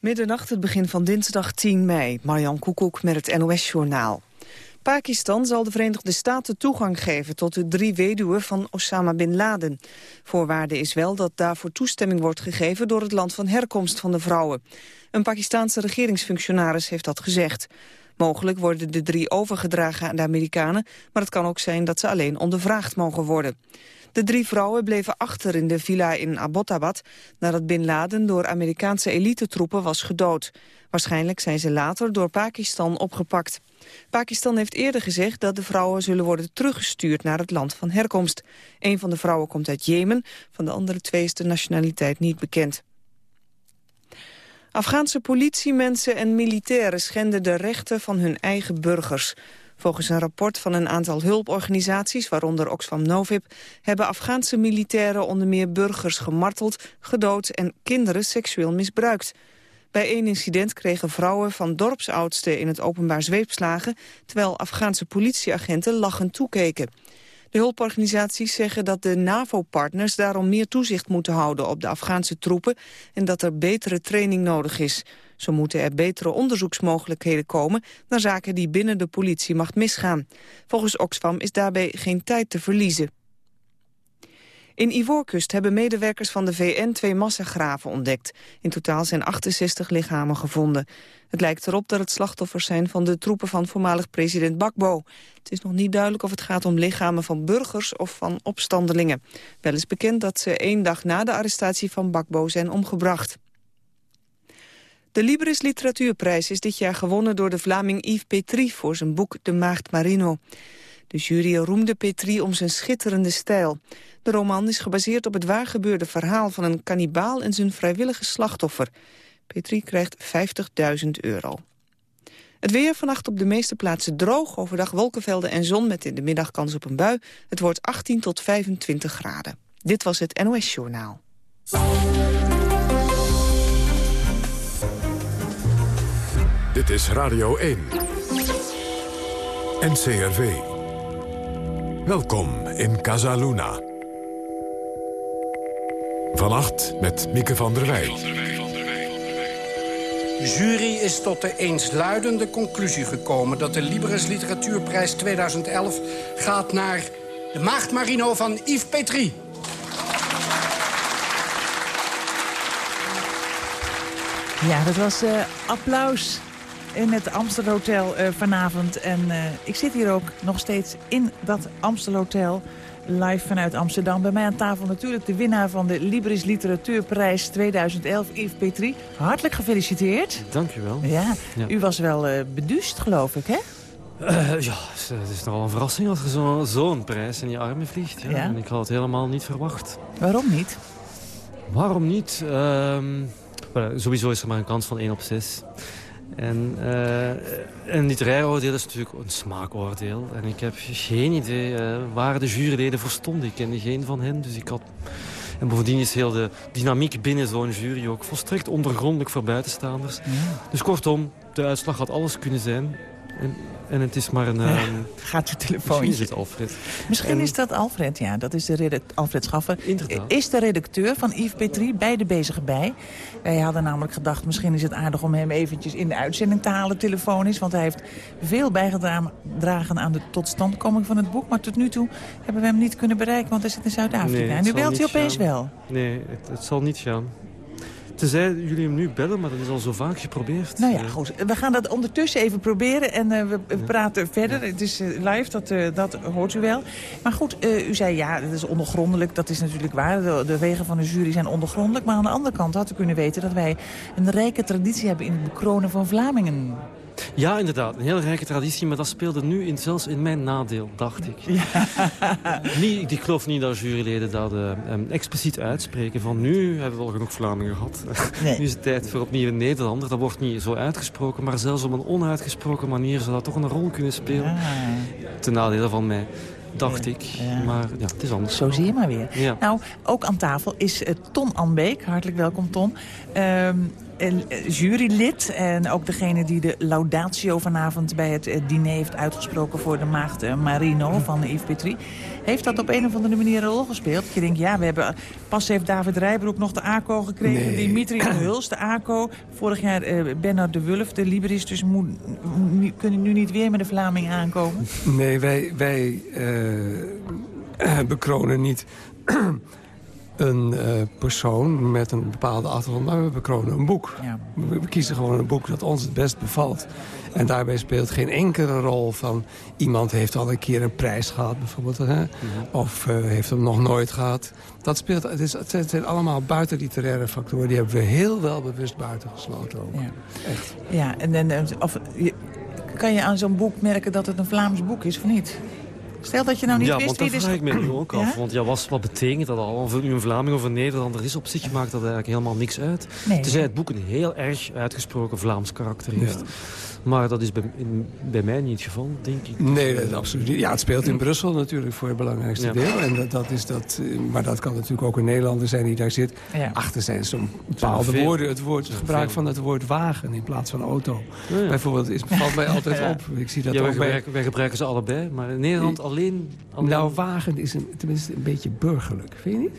Middernacht, het begin van dinsdag 10 mei. Marjan Koekoek met het NOS-journaal. Pakistan zal de Verenigde Staten toegang geven tot de drie weduwen van Osama Bin Laden. Voorwaarde is wel dat daarvoor toestemming wordt gegeven door het land van herkomst van de vrouwen. Een Pakistaanse regeringsfunctionaris heeft dat gezegd. Mogelijk worden de drie overgedragen aan de Amerikanen, maar het kan ook zijn dat ze alleen ondervraagd mogen worden. De drie vrouwen bleven achter in de villa in Abbottabad... nadat Bin Laden door Amerikaanse elitetroepen was gedood. Waarschijnlijk zijn ze later door Pakistan opgepakt. Pakistan heeft eerder gezegd dat de vrouwen zullen worden teruggestuurd naar het land van herkomst. Een van de vrouwen komt uit Jemen, van de andere twee is de nationaliteit niet bekend. Afghaanse politiemensen en militairen schenden de rechten van hun eigen burgers. Volgens een rapport van een aantal hulporganisaties, waaronder Oxfam Novib, hebben Afghaanse militairen onder meer burgers gemarteld, gedood en kinderen seksueel misbruikt. Bij één incident kregen vrouwen van dorpsoudsten in het openbaar zweepslagen, terwijl Afghaanse politieagenten lachend toekeken. De hulporganisaties zeggen dat de NAVO-partners daarom meer toezicht moeten houden op de Afghaanse troepen en dat er betere training nodig is. Zo moeten er betere onderzoeksmogelijkheden komen naar zaken die binnen de politiemacht misgaan. Volgens Oxfam is daarbij geen tijd te verliezen. In Ivoorkust hebben medewerkers van de VN twee massagraven ontdekt. In totaal zijn 68 lichamen gevonden. Het lijkt erop dat het slachtoffers zijn van de troepen van voormalig president Bakbo. Het is nog niet duidelijk of het gaat om lichamen van burgers of van opstandelingen. Wel is bekend dat ze één dag na de arrestatie van Bakbo zijn omgebracht. De Libris Literatuurprijs is dit jaar gewonnen door de Vlaming Yves Petrie voor zijn boek De Maagd Marino. De jury roemde Petrie om zijn schitterende stijl. De roman is gebaseerd op het waargebeurde verhaal van een kannibaal en zijn vrijwillige slachtoffer. Petrie krijgt 50.000 euro. Het weer vannacht op de meeste plaatsen droog, overdag wolkenvelden en zon met in de middag kans op een bui. Het wordt 18 tot 25 graden. Dit was het NOS Journaal. Dit is Radio 1. NCRV. Welkom in Casaluna. Vannacht met Mieke van der Wij. De jury is tot de eensluidende conclusie gekomen... dat de Libris Literatuurprijs 2011 gaat naar de Maagd Marino van Yves Petrie. Ja, dat was uh, applaus in het Amstelhotel uh, vanavond. En uh, ik zit hier ook nog steeds in dat Amstelhotel live vanuit Amsterdam. Bij mij aan tafel natuurlijk de winnaar van de Libris Literatuurprijs 2011, Yves Petrie. Hartelijk gefeliciteerd. Dankjewel. Ja, ja. u was wel uh, beduust, geloof ik, hè? Uh, ja, het is nogal een verrassing als je zo'n zo prijs in je armen vliegt. Ja. ja. En ik had het helemaal niet verwacht. Waarom niet? Waarom niet? Um, sowieso is er maar een kans van 1 op 6. En uh, een literair oordeel is natuurlijk een smaakoordeel. En ik heb geen idee uh, waar de juryleden voor stonden. Ik kende geen van hen, dus ik had... En bovendien is heel de dynamiek binnen zo'n jury ook volstrekt ondergrondelijk voor buitenstaanders. Ja. Dus kortom, de uitslag had alles kunnen zijn. En, en het is maar een... Ja, um, gaat uw telefoon. Misschien is het Alfred. Misschien en, is dat Alfred, ja. Dat is de Alfred Schaffer. Inderdaad. Is de redacteur van Yves Petrie, beide bezig bij. Wij hadden namelijk gedacht, misschien is het aardig om hem eventjes in de uitzending te halen telefonisch. Want hij heeft veel bijgedragen aan de totstandkoming van het boek. Maar tot nu toe hebben we hem niet kunnen bereiken, want hij zit in Zuid-Afrika. Nee, en nu belt hij opeens gaan. wel. Nee, het, het zal niet gaan. Tenzij jullie hem nu bellen, maar dat is al zo vaak geprobeerd. Nou ja, goed. We gaan dat ondertussen even proberen en uh, we, ja. praten verder. Het is uh, live, dat, uh, dat hoort u wel. Maar goed, u zei ja, dat is ondergrondelijk. Dat is natuurlijk waar. De, de wegen van de jury zijn ondergrondelijk. Maar aan de andere kant had u kunnen weten dat wij een rijke traditie hebben in het bekronen van Vlamingen. Ja, inderdaad. Een heel rijke traditie, maar dat speelde nu in, zelfs in mijn nadeel, dacht ik. Ja. niet, ik geloof niet dat juryleden dat uh, expliciet uitspreken. Van nu hebben we al genoeg Vlamingen gehad. Nee. nu is het tijd voor opnieuw een Nederlander. Dat wordt niet zo uitgesproken, maar zelfs op een onuitgesproken manier zou dat toch een rol kunnen spelen. Ja. Ten nadele van mij. Dacht ik. Maar ja, het is anders. Zo zie je maar weer. Ja. Nou, ook aan tafel is uh, Ton Anbeek. Hartelijk welkom, Ton. Uh, jurylid en ook degene die de laudatio vanavond bij het diner heeft uitgesproken voor de maagd Marino van Yves Petrie. Heeft dat op een of andere manier een rol gespeeld? Dat je denkt, ja, we hebben, pas heeft David Rijbroek nog de ACO gekregen. Nee. Dimitri de Huls, de ACO. Vorig jaar uh, Bernard de Wulf, de Liberis. Dus moet, kunnen nu niet weer met de Vlaming aankomen? Nee, wij, wij uh, bekronen niet een uh, persoon met een bepaalde achtergrond, maar we bekronen een boek. Ja. We, we, kiezen gewoon een boek dat ons het best bevalt. En daarbij speelt geen enkele rol van... iemand heeft al een keer een prijs gehad, bijvoorbeeld. Hè? Of uh, heeft hem nog nooit gehad. Dat speelt, het, is, het zijn allemaal buitenliteraire factoren. Die hebben we heel wel bewust buitengesloten ook. Ja. Echt. Ja, en, en of, kan je aan zo'n boek merken dat het een Vlaams boek is of niet? Stel dat je nou niet ja, wist want dat wie vraag ik me nu ook af. Ja? Want ja, wat, wat betekent dat al? Of het nu een Vlaming of een Nederlander is, op zich maakt dat eigenlijk helemaal niks uit. Nee, Tenzij het boek een heel erg uitgesproken Vlaams karakter heeft. Ja. Maar dat is bij, in, bij mij niet het geval, denk ik. Nee, dat is absoluut niet. Ja, het speelt in Brussel natuurlijk voor het belangrijkste Ja. deel. En dat, dat is dat, eh, maar dat kan natuurlijk ook een Nederlander zijn die daar zit. Ja. Achter zijn zo'n bepaalde veel. woorden. Het, woord, het gebruik veel. van het woord wagen in plaats van auto. Ja, ja. Bijvoorbeeld is, valt mij altijd Ja. op. Ik zie dat Ja, wij, ook gebruiken, wij gebruiken ze allebei, maar in Nederland alleen... alleen Nou, wagen is een, tenminste een beetje burgerlijk, vind je niet?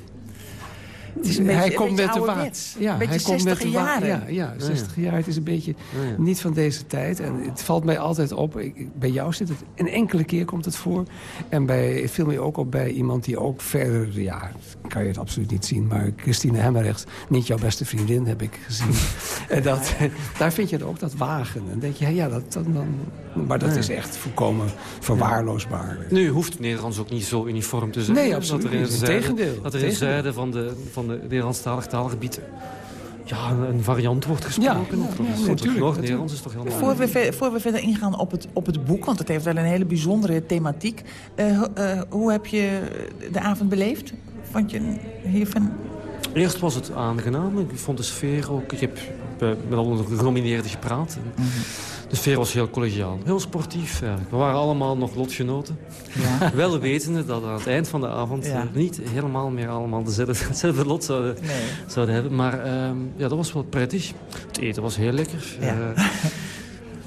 Het is een beetje, hij een komt beetje met de wa- ouderwets. Ja, een beetje hij komt met 60 de wa- jaren. Ja, ja, 60 jaar. Het is een beetje Ja, ja. niet van deze tijd. En het valt mij altijd op. Ik, bij jou zit het een enkele keer komt het voor. En bij het viel mij ook op bij iemand die ook verder... Ja, kan je het absoluut niet zien. Maar Christine Hemmerrecht, niet jouw beste vriendin, heb ik gezien. en dat, daar vind je ook dat wagen. En dan denk je, ja, dat, dat dan... Maar dat is echt volkomen verwaarloosbaar. Nu hoeft het Nederlands ook niet zo uniform te zijn. Nee, absoluut Dat er in Integendeel. dat er in zuiden van de, van de Nederlandstalig taalgebied ja, een, variant wordt gesproken. Ja, natuurlijk, Noord-Nederlands is toch helemaal... Voor we, ver- voor we verder ingaan op het, op het boek, want het heeft wel een hele bijzondere thematiek. Eh, eh, hoe heb je de avond beleefd? Vond je hiervan... Eerst was het aangenaam. Ik vond de sfeer ook... Ik heb eh, met al de genomineerden gepraat. En De sfeer was heel collegiaal. Heel sportief eigenlijk. We waren allemaal nog lotgenoten. Ja. Wel wetende dat aan het eind van de avond... Ja. eh, niet helemaal meer allemaal dezelfde, lot zouden, Nee. zouden hebben. Maar ehm, ja, dat was wel prettig. Het eten was heel lekker. Ja. Eh,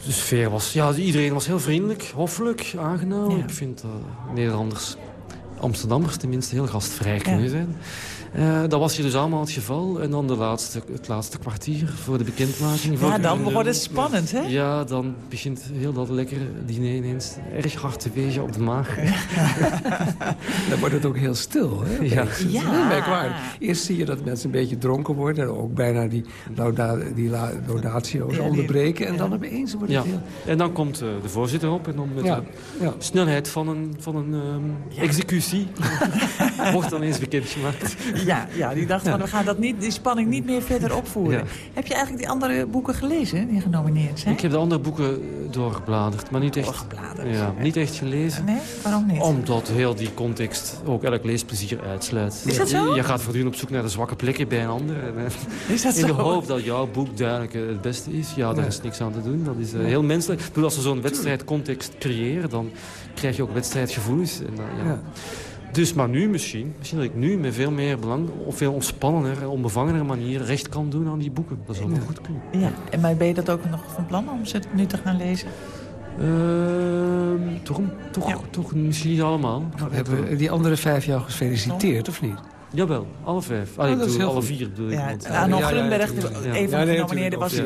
de sfeer was... Ja, iedereen was heel vriendelijk, hoffelijk, aangenaam. Ik vind eh, Nederlanders, Amsterdammers tenminste, heel gastvrij kunnen zijn. Eh, dat was hier dus allemaal het geval. En dan de laatste, het laatste kwartier voor de bekendmaking. Ja, dan wordt het spannend, hè? Ja, dan begint heel dat lekkere diner ineens erg hard te wegen op de maag. Dan wordt het ook heel stil. Hè? Ja. Ja. merkwaardig. Eerst zie je dat mensen een beetje dronken worden. En ook bijna die, lauda, die la, laudatio's Ja, onderbreken. En ja. dan opeens wordt Ja. het heel... En dan komt eh, de voorzitter op en dan met Ja, de ja. snelheid van een, van een ehm, executie wordt dan eens bekendgemaakt. Ja, ja, die dacht van, we gaan dat niet, die spanning niet meer verder opvoeren. Heb je eigenlijk die andere boeken gelezen die genomineerd zijn? Ik heb de andere boeken doorgebladerd, maar niet echt, Doorgebladerd. ja, niet echt gelezen. Nee, waarom niet? Omdat heel die context ook elk leesplezier uitsluit. Is dat zo? Je, gaat voortdurend op zoek naar de zwakke plekken bij een ander. Eh, Is dat in de zo? hoop dat jouw boek duidelijk eh, het beste is. Ja, daar is niks aan te doen. Dat is eh, heel menselijk. Ik bedoel, als we zo'n wedstrijdcontext creëren, dan krijg je ook wedstrijdgevoelens. En, dan, ja. Dus, maar nu misschien, misschien dat ik nu met veel meer belang, op veel ontspannender en onbevangener manier recht kan doen aan die boeken. Dat zou wel goed kunnen. Ja, en maar ben je dat ook nog van plan om ze nu te gaan lezen? Ehm, toch, toch, Ja. toch misschien niet allemaal. Hebben we die andere vijf jou gefeliciteerd, of niet? Jawel, alle vijf. Allee, Oh, dat ik is bedoel, heel alle goed. vier bedoel ik. Ja, want, Arno ja, ja, Grunberg, ja, ja. een Ja, van de nee, genomineerden, was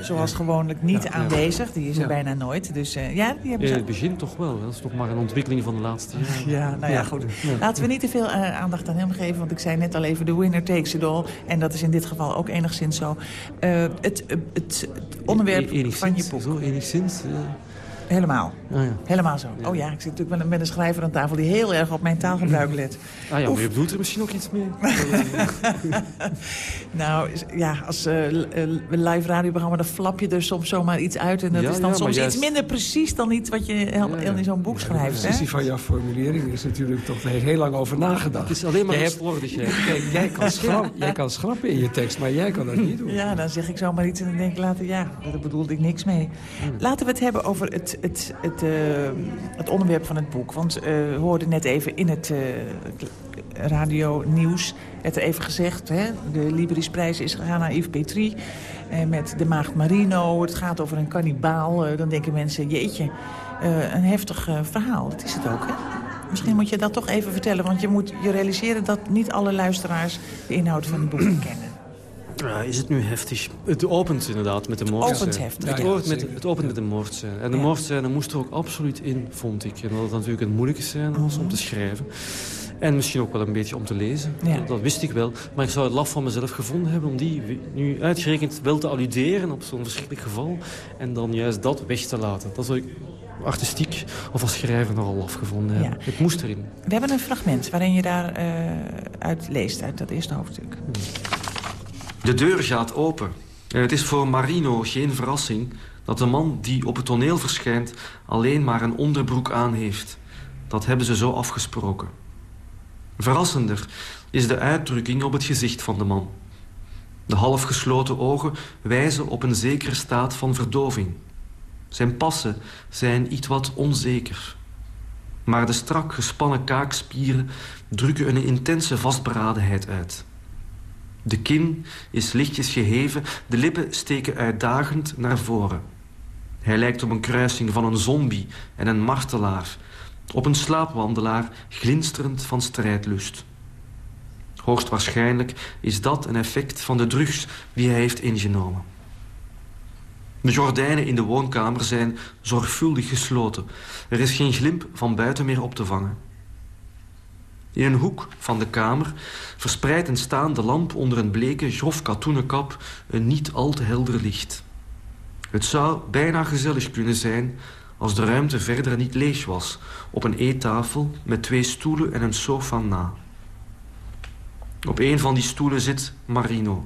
zoals gewoonlijk niet Ja. aanwezig. Die is er Ja. bijna nooit. Dus eh, ja, die hebben In ze... het begin toch wel. Dat is toch maar een ontwikkeling van de laatste jaren. Ja, nou ja, goed. Laten we niet te veel eh, aandacht aan hem geven. Want ik zei net al even, de winner takes it all. En dat is in dit geval ook enigszins zo. Eh, het, het, het onderwerp E- enigszins, van je boek. Zo, enigszins. Helemaal. Ah, ja. Helemaal zo. Oh ja, ik zit natuurlijk met een, met een schrijver aan tafel... die heel erg op mijn taalgebruik let. ah ja, maar je bedoelt er misschien ook iets mee. Nou, is- ja, als eh, eh, live radioprogramma... dan flap je er soms zomaar iets uit. En dat Ja, is dan soms juist- iets minder precies... dan iets wat je heel- Ja, ja. in zo'n boek De schrijft. Hè? precisie van jouw formulering is natuurlijk toch... Heel lang over nagedacht. Het is alleen maar Jij een hebt- slordigheid. Kijk, jij kan, schrap, jij kan schrappen in je tekst, maar jij kan dat niet doen. Ja, dan zeg ik zomaar iets en dan denk ik later... ja, daar bedoelde ik niks mee. Laten we het hebben over het het, het, het onderwerp van het boek. Want we hoorden net even in het radio nieuws het even gezegd. Hè? De Liberisprijs is gegaan naar Yves Petrie. met de maagd Marino. Het gaat over een kannibaal. dan denken mensen, jeetje, een heftig verhaal. Dat is het ook, hè? Misschien moet je dat toch even vertellen. Want je moet je realiseren dat niet alle luisteraars de inhoud van het boek kennen. Is het nu heftig? Het opent inderdaad met de moord. Opent heftig, het, opent met, het opent met de moordscène. En de ja. moordscène moest er ook absoluut in, vond ik. En dat het natuurlijk een moeilijke scène was om te schrijven. En misschien ook wel een beetje om te lezen. Ja. Dat, wist ik wel. Maar ik zou het laf van mezelf gevonden hebben... om die nu uitgerekend wel te alluderen op zo'n verschrikkelijk geval. En dan juist dat weg te laten. Dat zou ik artistiek of als schrijver nogal afgevonden hebben. Ja. Het moest erin. We hebben een fragment waarin je daar uh, uit leest, uit dat eerste hoofdstuk. De deur gaat open. En het is voor Marino geen verrassing dat de man die op het toneel verschijnt... alleen maar een onderbroek aan heeft. Dat hebben ze zo afgesproken. Verrassender is de uitdrukking op het gezicht van de man. De halfgesloten ogen wijzen op een zekere staat van verdoving. Zijn passen zijn iets wat onzeker. Maar de strak gespannen kaakspieren drukken een intense vastberadenheid uit. De kin is lichtjes geheven, de lippen steken uitdagend naar voren. Hij lijkt op een kruising van een zombie en een martelaar. Op een slaapwandelaar glinsterend van strijdlust. Hoogstwaarschijnlijk is dat een effect van de drugs die hij heeft ingenomen. De gordijnen in de woonkamer zijn zorgvuldig gesloten. Er is geen glimp van buiten meer op te vangen. In een hoek van de kamer verspreidt een staande lamp onder een bleke, grof katoenen kap een niet al te helder licht. Het zou bijna gezellig kunnen zijn als de ruimte verder niet leeg was, op een eettafel met twee stoelen en een sofa na. Op een van die stoelen zit Marino.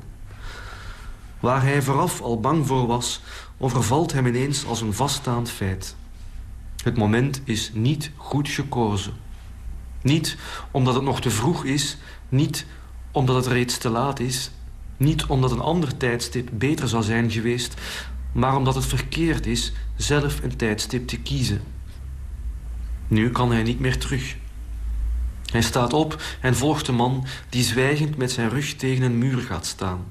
Waar hij vooraf al bang voor was, overvalt hem ineens als een vaststaand feit. Het moment is niet goed gekozen. Niet omdat het nog te vroeg is, niet omdat het reeds te laat is... niet omdat een ander tijdstip beter zou zijn geweest... maar omdat het verkeerd is zelf een tijdstip te kiezen. Nu kan hij niet meer terug. Hij staat op en volgt de man die zwijgend met zijn rug tegen een muur gaat staan.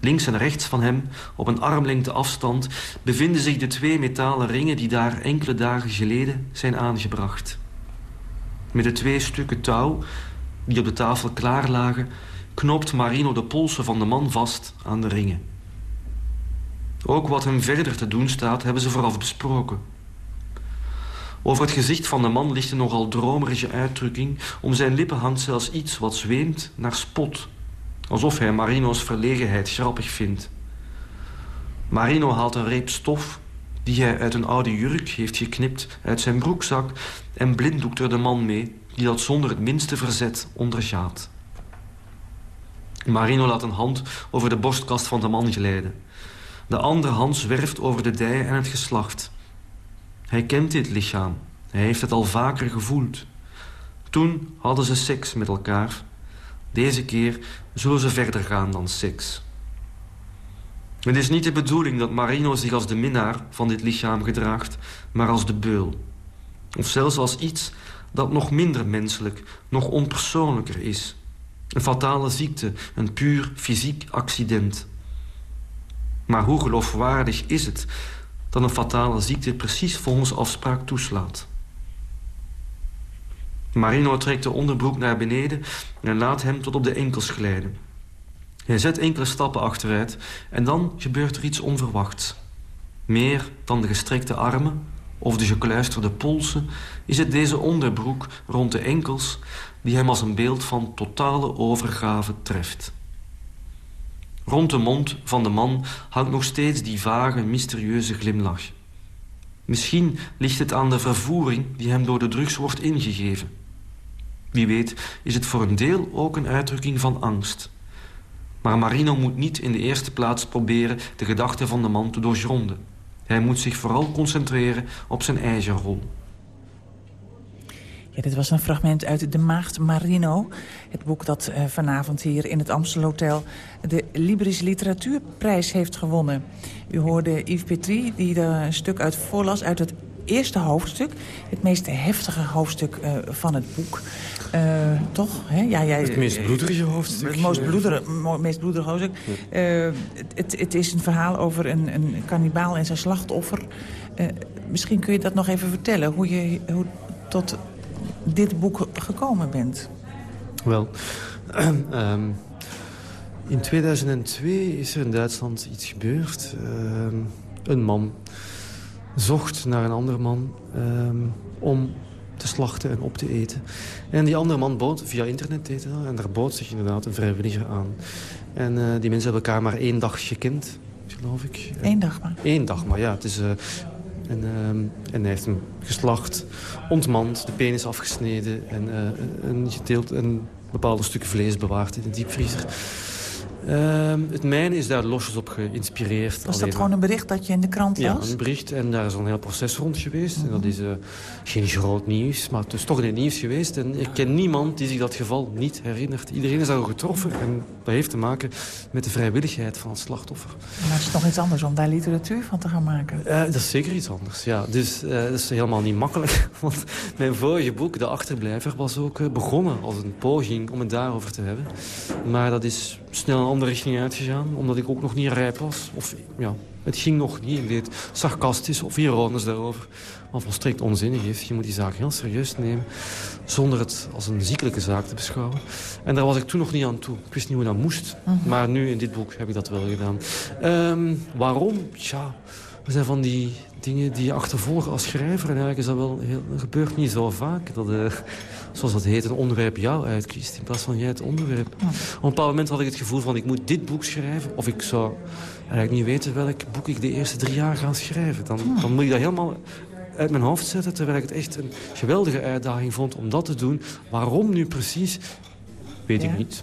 Links en rechts van hem, op een armlengte afstand... bevinden zich de twee metalen ringen die daar enkele dagen geleden zijn aangebracht. Met de twee stukken touw die op de tafel klaar lagen... knoopt Marino de polsen van de man vast aan de ringen. Ook wat hem verder te doen staat, hebben ze vooraf besproken. Over het gezicht van de man ligt een nogal dromerige uitdrukking. Om zijn lippen hangt zelfs iets wat zweemt naar spot. Alsof hij Marino's verlegenheid grappig vindt. Marino haalt een reep stof die hij uit een oude jurk heeft geknipt uit zijn broekzak en blinddoekt er de man mee die dat zonder het minste verzet ondergaat. Marino laat een hand over de borstkast van de man glijden. De andere hand zwerft over de dijen en het geslacht. Hij kent dit lichaam. Hij heeft het al vaker gevoeld. Toen hadden ze seks met elkaar. Deze keer zullen ze verder gaan dan seks. Het is niet de bedoeling dat Marino zich als de minnaar van dit lichaam gedraagt, maar als de beul. Of zelfs als iets dat nog minder menselijk, nog onpersoonlijker is. Een fatale ziekte, een puur fysiek accident. Maar hoe geloofwaardig is het dat een fatale ziekte precies volgens afspraak toeslaat? Marino trekt de onderbroek naar beneden en laat hem tot op de enkels glijden. Hij zet enkele stappen achteruit en dan gebeurt er iets onverwachts. Meer dan de gestrekte armen of de gekluisterde polsen... is het deze onderbroek rond de enkels... die hem als een beeld van totale overgave treft. Rond de mond van de man hangt nog steeds die vage, mysterieuze glimlach. Misschien ligt het aan de vervoering die hem door de drugs wordt ingegeven. Wie weet is het voor een deel ook een uitdrukking van angst. Maar Marino moet niet in de eerste plaats proberen de gedachten van de man te doorgronden. Hij moet zich vooral concentreren op zijn eigen rol. Ja, dit was een fragment uit De Maagd Marino. Het boek dat uh, vanavond hier in het Amstelhotel de Libris Literatuurprijs heeft gewonnen. U hoorde Yves Petrie die er een stuk uit voorlas uit het eerste hoofdstuk. Het meest heftige hoofdstuk uh, van het boek. Uh, toch? Hè? Ja, jij, het meest bloederige hoofdstuk. Het meest bloederige, meest bloederige hoofdstuk. Uh, het, het, is een verhaal over een, een kannibaal en zijn slachtoffer. misschien kun je dat nog even vertellen. Hoe je hoe tot dit boek gekomen bent. Wel, um, in 2002 is er in Duitsland iets gebeurd. Uh, een man zocht naar een andere man um, om te slachten en op te eten. En die andere man bood, via internet deed dat, en daar bood zich inderdaad een vrijwilliger aan. En uh, die mensen hebben elkaar maar één dag gekend, geloof ik. Eén dag maar? Eén dag maar, ja. Het is, uh, en, uh, en hij heeft hem geslacht, ontmand, de penis afgesneden... en een, gedeeld, een bepaalde stukken vlees bewaard in de diepvriezer. Uh, het mijne is daar losjes op geïnspireerd. Was dat gewoon een bericht dat je in de krant las? Ja, een bericht. En daar is een heel proces rond geweest. En dat is uh, geen groot nieuws, maar het is toch in het nieuws geweest. En ik ken niemand die zich dat geval niet herinnert. Iedereen is daar getroffen. En dat heeft te maken met de vrijwilligheid van het slachtoffer. Maar het is toch iets anders om daar literatuur van te gaan maken? Uh, dat is zeker iets anders, ja. Dus uh, dat is helemaal niet makkelijk. Want mijn vorige boek, De Achterblijver, was ook begonnen als een poging om het daarover te hebben. Maar dat is snel andere richting uitgegaan. Omdat ik ook nog niet rijp was. Of ja, het ging nog niet. Ik deed sarcastisch of ironisch daarover. Wat volstrekt onzinnig is. Je moet die zaak heel serieus nemen. Zonder het als een ziekelijke zaak te beschouwen. En daar was ik toen nog niet aan toe. Ik wist niet hoe dat moest. Mhm. Maar nu in dit boek heb ik dat wel gedaan. Um, waarom? Tja, er zijn van die dingen die je achtervolgen als schrijver. En eigenlijk is dat wel heel, dat gebeurt niet zo vaak. Dat, uh, zoals dat heet, een onderwerp jou uitkiest. In plaats van jij het onderwerp. Op een bepaald moment had ik het gevoel van ik moet dit boek schrijven. Of ik zou eigenlijk niet weten welk boek ik de eerste drie jaar ga schrijven. Dan, dan moet ik dat helemaal uit mijn hoofd zetten. Terwijl ik het echt een geweldige uitdaging vond om dat te doen. Waarom nu precies, weet ik niet.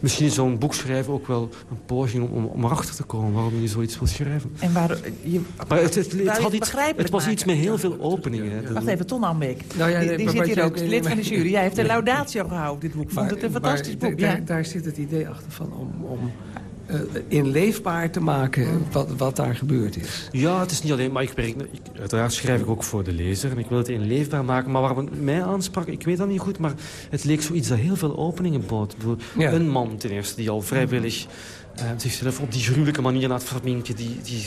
Misschien is zo'n boek schrijven ook wel een poging om, om erachter te komen waarom je zoiets wil schrijven. En waar, je, maar het, het, het, had iets, het was iets met heel veel openingen. Wacht even, Ton Ambeek. Nou ja, die, die zit hier ook, lid van de jury. Jij heeft een laudatio gehouden, dit boek. Vond het een fantastisch boek. Daar, daar zit het idee achter van om, om inleefbaar te maken wat, wat daar gebeurd is. Ja, het is niet alleen, maar ik werk, ik, uiteraard schrijf ik ook voor de lezer. En ik wil het inleefbaar maken. Maar waar het mij aansprak, ik weet dat niet goed... maar het leek zoiets dat heel veel openingen bood. Ja. Een man ten eerste die al vrijwillig... Uh, zichzelf op die gruwelijke manier laat verminken. Die, die,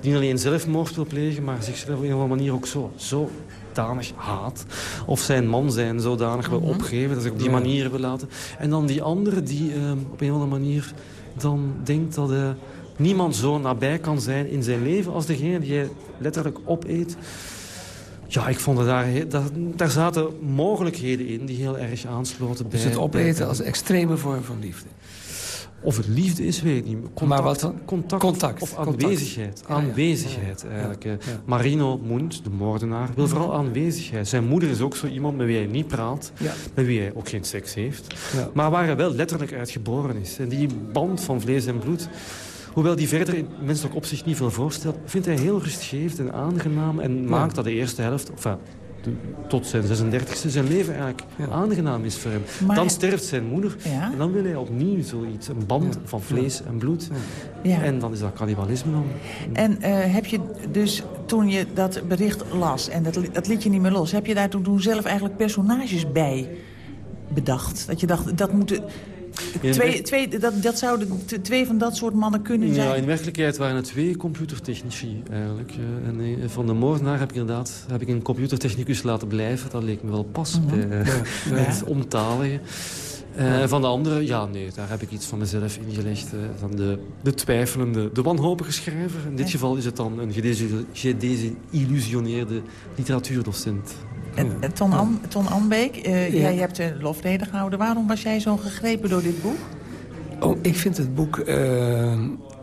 die niet alleen zelfmoord wil plegen, maar zichzelf op een of andere manier ook zo, zo danig haat. Of zijn man zijn zodanig wil mhm. opgeven, dat ze op die manier wil laten. En dan die andere die uh, op een of andere manier dan denkt dat uh, niemand zo nabij kan zijn in zijn leven... als degene die je letterlijk opeet. Ja, ik vond dat daar, daar, daar zaten mogelijkheden in die heel erg aansloten bij... Dus het opeten als extreme vorm van liefde? Of het liefde is, weet ik niet. Contact, maar wat? Contact, contact of aanwezigheid. Aanwezigheid, eigenlijk. Marino Moent, de moordenaar, wil vooral aanwezigheid. Zijn moeder is ook zo iemand met wie hij niet praat. Met wie hij ook geen seks heeft. Maar waar hij wel letterlijk uit geboren is. En die band van vlees en bloed... Hoewel die verder in menselijk opzicht niet veel voorstelt... vindt hij heel rustgevend en aangenaam... en maakt dat de eerste helft... Enfin, tot zijn 36e zijn leven eigenlijk aangenaam is voor hem. dan sterft zijn moeder en dan wil hij opnieuw zoiets. Een band van vlees en bloed. En dan is dat cannibalisme dan. En uh, heb je dus toen je dat bericht las en dat, dat liet je niet meer los... heb je daar toen, toen zelf eigenlijk personages bij bedacht? Dat je dacht, dat moeten Twee, twee, dat, dat zouden twee van dat soort mannen kunnen zijn? Ja, in werkelijkheid waren het twee computertechnici eigenlijk. Eh, en eh, van de moordenaar heb ik inderdaad heb ik een computertechnicus laten blijven. Dat leek me wel pas mhm. bij ja, het omtaligen. Uh, van de andere, ja, nee, daar heb ik iets van mezelf ingelegd. Uh, van de, de twijfelende, de wanhopige schrijver. In dit geval is het dan een gedesillusioneerde literatuurdocent. En, Ton, Am, Ton Ambeek, uh, ja. jij hebt een lofrede gehouden. Waarom was jij zo gegrepen door dit boek? Oh, ik vind het boek uh,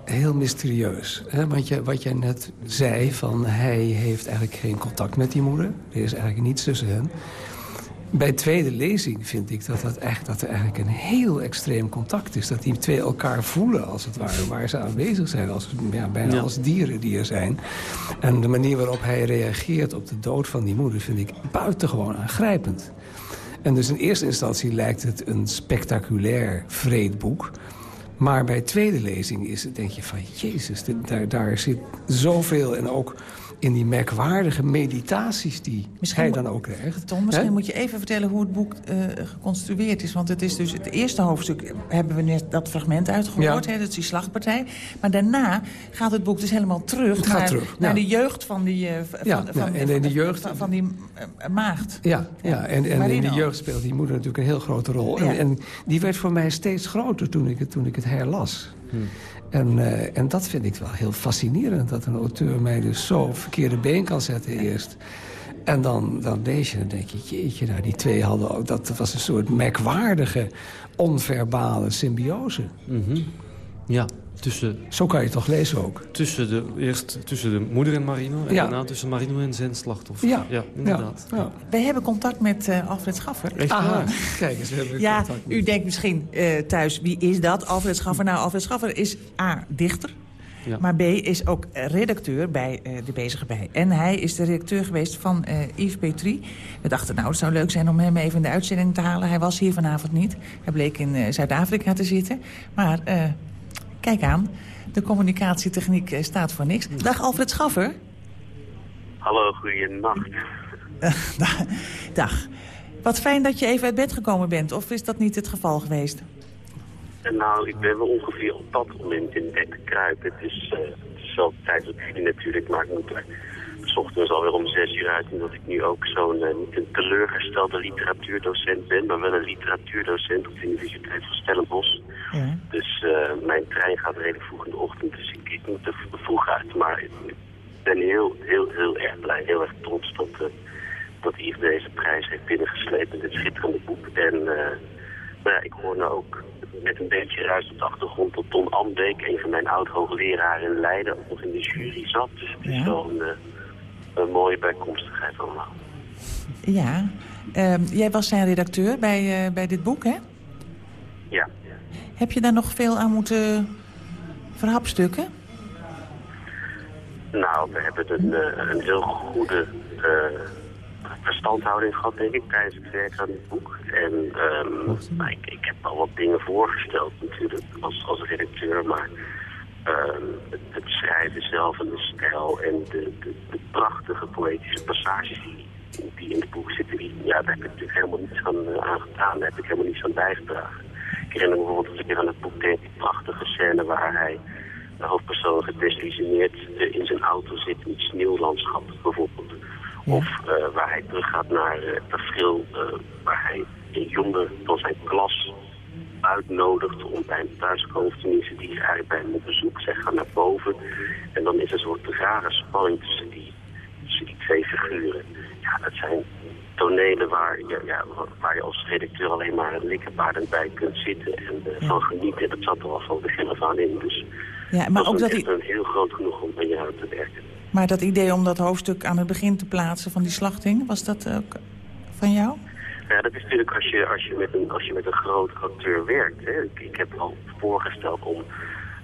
heel mysterieus. Hè? Want je, wat jij net zei, van hij heeft eigenlijk geen contact met die moeder. Er is eigenlijk niets tussen hen. Bij tweede lezing vind ik dat, dat, echt, dat er eigenlijk een heel extreem contact is. Dat die twee elkaar voelen, als het ware, waar ze aanwezig zijn. Als, ja, bijna als dieren die er zijn. En de manier waarop hij reageert op de dood van die moeder... vind ik buitengewoon aangrijpend. En dus in eerste instantie lijkt het een spectaculair vreedboek. Maar bij tweede lezing is het, denk je van... Jezus, daar, daar zit zoveel en ook in die merkwaardige meditaties die misschien hij dan ook krijgt. Tom, misschien moet je even vertellen hoe het boek uh, geconstrueerd is. Want het is dus het eerste hoofdstuk, hebben we net dat fragment uitgehoord. Ja. Hè, dat is die slagpartij. Maar daarna gaat het boek dus helemaal terug, naar, terug, naar de jeugd van die, uh, van, ja, van, en in de jeugd, van, van die uh, maagd. Ja, ja, en, en in de jeugd speelt die moeder natuurlijk een heel grote rol. En, en, die werd voor mij steeds groter toen ik het, toen ik het herlas. Hmm. En, uh, en dat vind ik wel heel fascinerend. Dat een auteur mij dus zo verkeerde been kan zetten eerst. En dan, dan lees je en denk je, jeetje, nou, die twee hadden ook... dat was een soort merkwaardige, onverbale symbiose. Mm. Ja, tussen... Zo kan je het toch lezen ook? Tussen de, eerst tussen de moeder en Marino... en daarna tussen Marino en zijn slachtoffer. Ja, ja inderdaad. Ja. Wij hebben contact met uh, Alfred Schaffer. Echt Aha, kijk eens, we hebben ja, contact met. U denkt misschien uh, thuis, wie is dat, Alfred Schaffer? Nou, Alfred Schaffer is A, dichter... Ja. Maar B is ook redacteur bij uh, De Bezige Bij. En hij is de redacteur geweest van uh, Yves Petrie. We dachten, nou, het zou leuk zijn om hem even in de uitzending te halen. Hij was hier vanavond niet. Hij bleek in uh, Zuid-Afrika te zitten. Maar kijk aan, de communicatietechniek staat voor niks. Dag Alfred Schaffer. Hallo, goeienacht. Dag. Wat fijn dat je even uit bed gekomen bent. Of is dat niet het geval geweest? Nou, ik ben wel ongeveer op dat moment in bed te kruipen. Het is, uh, het is wel tijd op jullie natuurlijk, maar ik moet s ochtends alweer om zes uur uit. Omdat ik nu ook zo'n, uh, niet een teleurgestelde literatuurdocent ben, maar wel een literatuurdocent op de Universiteit van Stellenbosch. Ja. Dus uh, mijn trein gaat redelijk vroeg in de ochtend, dus ik, ik moet er vroeg uit. Maar ik ben heel, heel, heel erg blij, heel erg trots dat, dat Yves deze prijs heeft binnengesleept met dit schitterende boek. En nou ja, ik hoor nou ook met een beetje ruis op de achtergrond dat Ton Ambeek, een van mijn oud-hoogleraren in Leiden, ook nog in de jury zat. Dus het is ja. wel een, een, mooie bijkomstigheid allemaal. Ja, um, jij was zijn redacteur bij, uh, bij dit boek, hè? Ja. Heb je daar nog veel aan moeten verhapstukken? Nou, we hebben een, uh, een heel goede uh, verstandhouding gehad, denk ik, tijdens het werk aan het boek. En um, ik, ik, heb al wat dingen voorgesteld natuurlijk als, als redacteur, maar het, het, schrijven zelf en de stijl en de, de, de prachtige poëtische passages die, die, in het boek zitten, die, ja, daar heb ik natuurlijk helemaal niets aan, uh, aan gedaan, daar heb ik helemaal niets aan bijgedragen. Ik herinner me bijvoorbeeld als ik aan het boek denk, die prachtige scène waar hij de hoofdpersoon gedesillusioneerd uh, in zijn auto zit in het sneeuwlandschap bijvoorbeeld. Of uh, waar hij teruggaat naar uh, het tafereel uh, waar hij een jongen van zijn klas uitnodigt om bij hem thuis te komen. Tenminste, die is eigenlijk bij hem op bezoek. Zij gaan naar boven. En dan is er een soort rare spanning tussen die, tussen die twee figuren. Ja, dat zijn tonelen waar je, ja, waar je als redacteur alleen maar een likkerbaardend bij kunt zitten en ja. van genieten. Dat zat er al van begin af aan in. Dus ja, maar dat ook dat echt een heel groot genoeg om bij aan te werken. Maar dat idee om dat hoofdstuk aan het begin te plaatsen van die slachting, was dat ook van jou? Ja, dat is natuurlijk als je, als je, met, een, als je met een groot acteur werkt. Hè. Ik, heb al voorgesteld om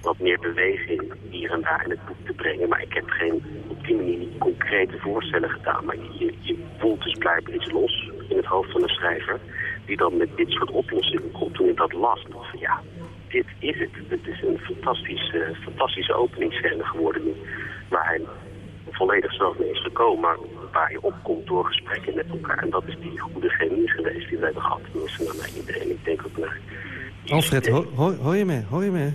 wat meer beweging hier en daar in het boek te brengen. Maar ik heb geen, op die manier niet concrete voorstellen gedaan. Maar je, je voelt dus blijkbaar iets los in het hoofd van de schrijver. Die dan met dit soort oplossingen komt. Toen ik dat las, dacht van ja, dit is het. Het is een fantastische, fantastische openingsscène geworden nu. Waar hij volledig zelf mee is gekomen, maar waar je opkomt door gesprekken met elkaar. En dat is die goede chemie geweest die we hebben gehad. Tenminste, naar mijn idee. En ik denk ook naar... Alfred, ho hoor, hoor je mij? Hoor je mij?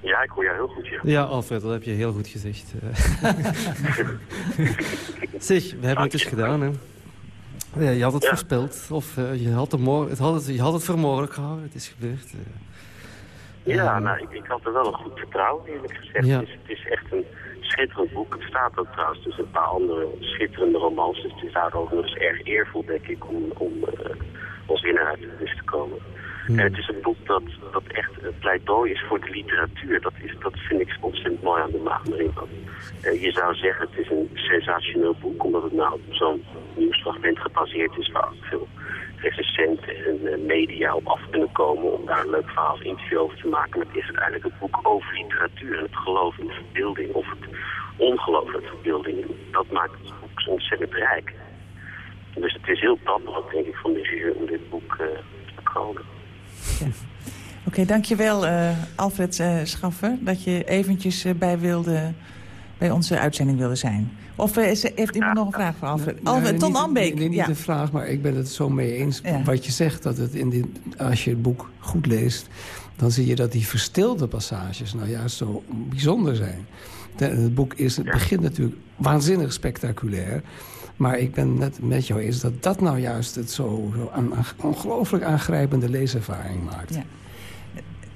Ja, ik hoor jou heel goed, ja. Ja, Alfred, dat heb je heel goed gezegd. zeg, we hebben het dus gedaan, hè. Ja, je had het ja. voorspeld, of uh, je, had het had het, je had het voor mogelijk gehouden. Het is gebeurd. Uh, ja, nou, ik, ik, had er wel een goed vertrouwen, eerlijk gezegd. Ja. Het is echt een schitterend boek. Het staat ook trouwens tussen een paar andere schitterende romans. Dus het is daarover nog eens erg eervol, denk ik, om, om uh, als winnaar uit de bus te komen. Hmm. En het is een boek dat, dat echt een pleidooi is voor de literatuur. Dat, is, dat vind ik ontzettend mooi aan de Maagmerien. Uh, je zou zeggen het is een sensationeel boek, omdat het nou op zo'n nieuwsfragment gebaseerd is waar veel recensenten en uh, media op af kunnen komen om daar een leuk verhaal interview over te maken. Maar het is uiteindelijk een boek over literatuur en het geloof in de verbeelding of het ongeloof in de verbeelding. Dat maakt het boek ontzettend rijk. Dus het is heel dapper, denk ik, van de jury om dit boek te kronen. Oké, dankjewel uh, Alfred uh, Schaffer dat je eventjes uh, bij, wilde, bij onze uitzending wilde zijn. Of heeft iemand nog een vraag voor Alfred? Nee, Alfred, Ton niet, Ambeek. Nee, niet ja. een vraag, maar ik ben het zo mee eens. Ja. Wat je zegt, dat het in dit, als je het boek goed leest... dan zie je dat die verstilde passages nou juist zo bijzonder zijn. Het boek is, het begint natuurlijk waanzinnig spectaculair... Maar ik ben net met jou eens dat dat nou juist het zo, zo een ongelooflijk aangrijpende leeservaring maakt. Ja,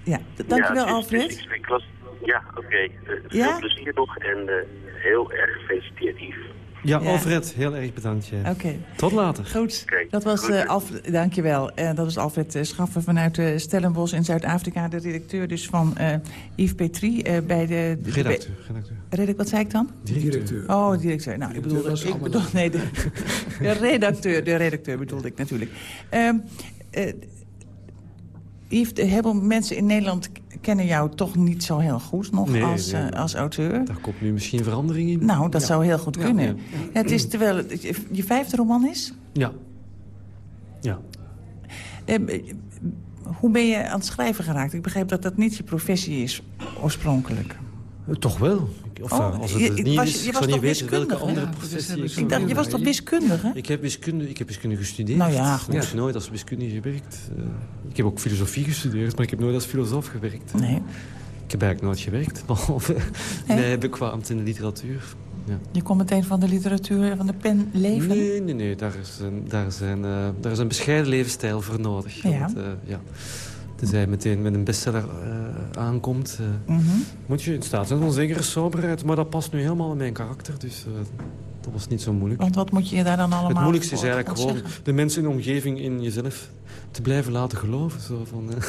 ja dankjewel ja, Alfred. Ik, ik las, ja, oké. Okay. Uh, veel ja? plezier nog en uh, heel erg gefeliciteerd Yves. Ja, ja, Alfred, heel erg bedankt. Ja. Oké. Okay. Tot later. Goed, okay. dat was uh, Alfred, dankjewel. Uh, dat was Alfred Schaffer vanuit uh, Stellenbosch in Zuid-Afrika. De redacteur dus van Yves Petrie bij de... de redacteur, redacteur. Wat zei ik dan? Directeur. Oh, directeur. Nou, ik bedoel, ik bedoel nee, de, de, redacteur, de redacteur bedoelde ik natuurlijk. Yves, heel veel mensen in Nederland kennen jou toch niet zo heel goed nog nee, als, nee. uh, als auteur. Daar komt nu misschien verandering in. Nou, dat ja. zou heel goed kunnen. Ja, ja. Het is terwijl het je, vijfde roman is? Ja. Ja. Uh, hoe ben je aan het schrijven geraakt? Ik begrijp dat dat niet je professie is oorspronkelijk. Uh, toch wel. Of, oh, als het je, het niet was, is, je was toch niet weten welke andere Ja, professie dus ik dacht, Je was toch wiskundige? Ik heb wiskunde, ik heb wiskunde gestudeerd. Nou ja, goed. Ik heb nooit als wiskundige gewerkt. Uh, ik heb ook filosofie gestudeerd, maar ik heb nooit als filosoof gewerkt. Nee. Ik heb eigenlijk nooit gewerkt, behalve nee. bekwaamd in de literatuur. Ja. Je komt meteen van de literatuur, van de pen leven? Nee, nee, nee. Daar is een, daar zijn, uh, daar is een bescheiden levensstijl voor nodig. Ja. Want, uh, ja. Tenzij je meteen met een bestseller uh, aankomt, mm -hmm. moet je in staat zijn van zekere soberheid. Maar dat past nu helemaal in mijn karakter, dus dat was niet zo moeilijk. Want wat moet je daar dan allemaal Het moeilijkste is eigenlijk gewoon zeggen? de mensen in de omgeving in jezelf te blijven laten geloven. Zo van, Uh,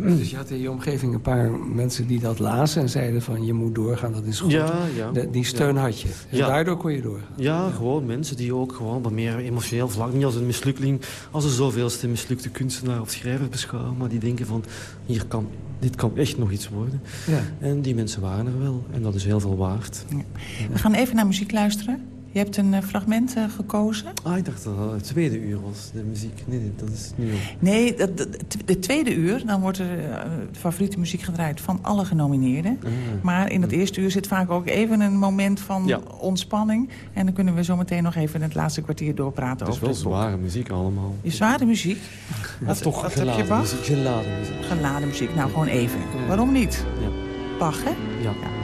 dus je had in je omgeving een paar mensen die dat lazen en zeiden van je moet doorgaan, dat is goed. Ja, ja. De, die steun ja. had je. En ja. daardoor kon je doorgaan. Ja, gewoon mensen die ook gewoon wat meer emotioneel vlak, niet als een mislukkeling, als een zoveelste mislukte kunstenaar of schrijver beschouwen, maar die denken van hier kan, dit kan echt nog iets worden. Ja. En die mensen waren er wel en dat is heel veel waard. Ja. We gaan even naar muziek luisteren. Je hebt een uh, fragment uh, gekozen. Ah, ik dacht dat het het tweede uur was, de muziek. Nee, nee dat is nu al. Nee, de, de, de, tweede uur, dan wordt er uh, favoriete muziek gedraaid van alle genomineerden. Ah. Maar in het eerste uur zit vaak ook even een moment van ja. ontspanning. En dan kunnen we zo meteen nog even in het laatste kwartier doorpraten het is over wel zware muziek allemaal. Je zware muziek? wat, toch wat geladen heb je, muziek. Geladen muziek. Geladen muziek, nou gewoon even. Ja. Waarom niet? Ja. Bach, hè? Ja. ja.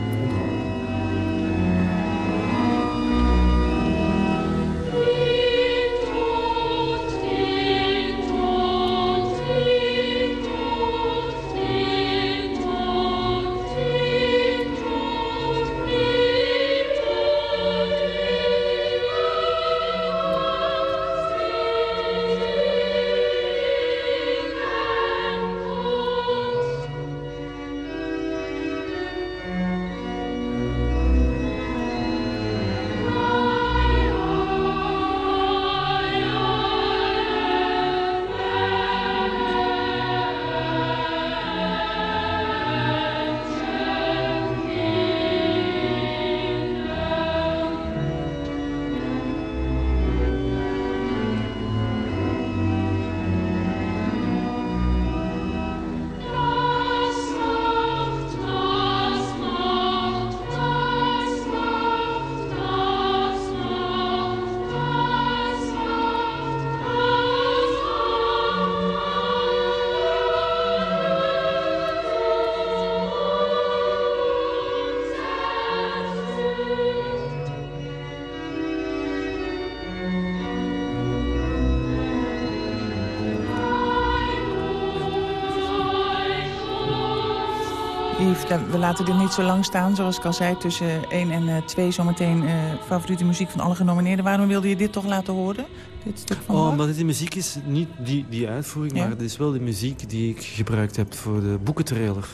We laten dit niet zo lang staan, zoals ik al zei. Tussen 1 en 2 zometeen uh, favoriete muziek van alle genomineerden. Waarom wilde je dit toch laten horen? Dit stuk van oh, omdat dit de muziek is, niet die, die uitvoering, Ja. maar het is wel de muziek die ik gebruikt heb voor de boekentrailer.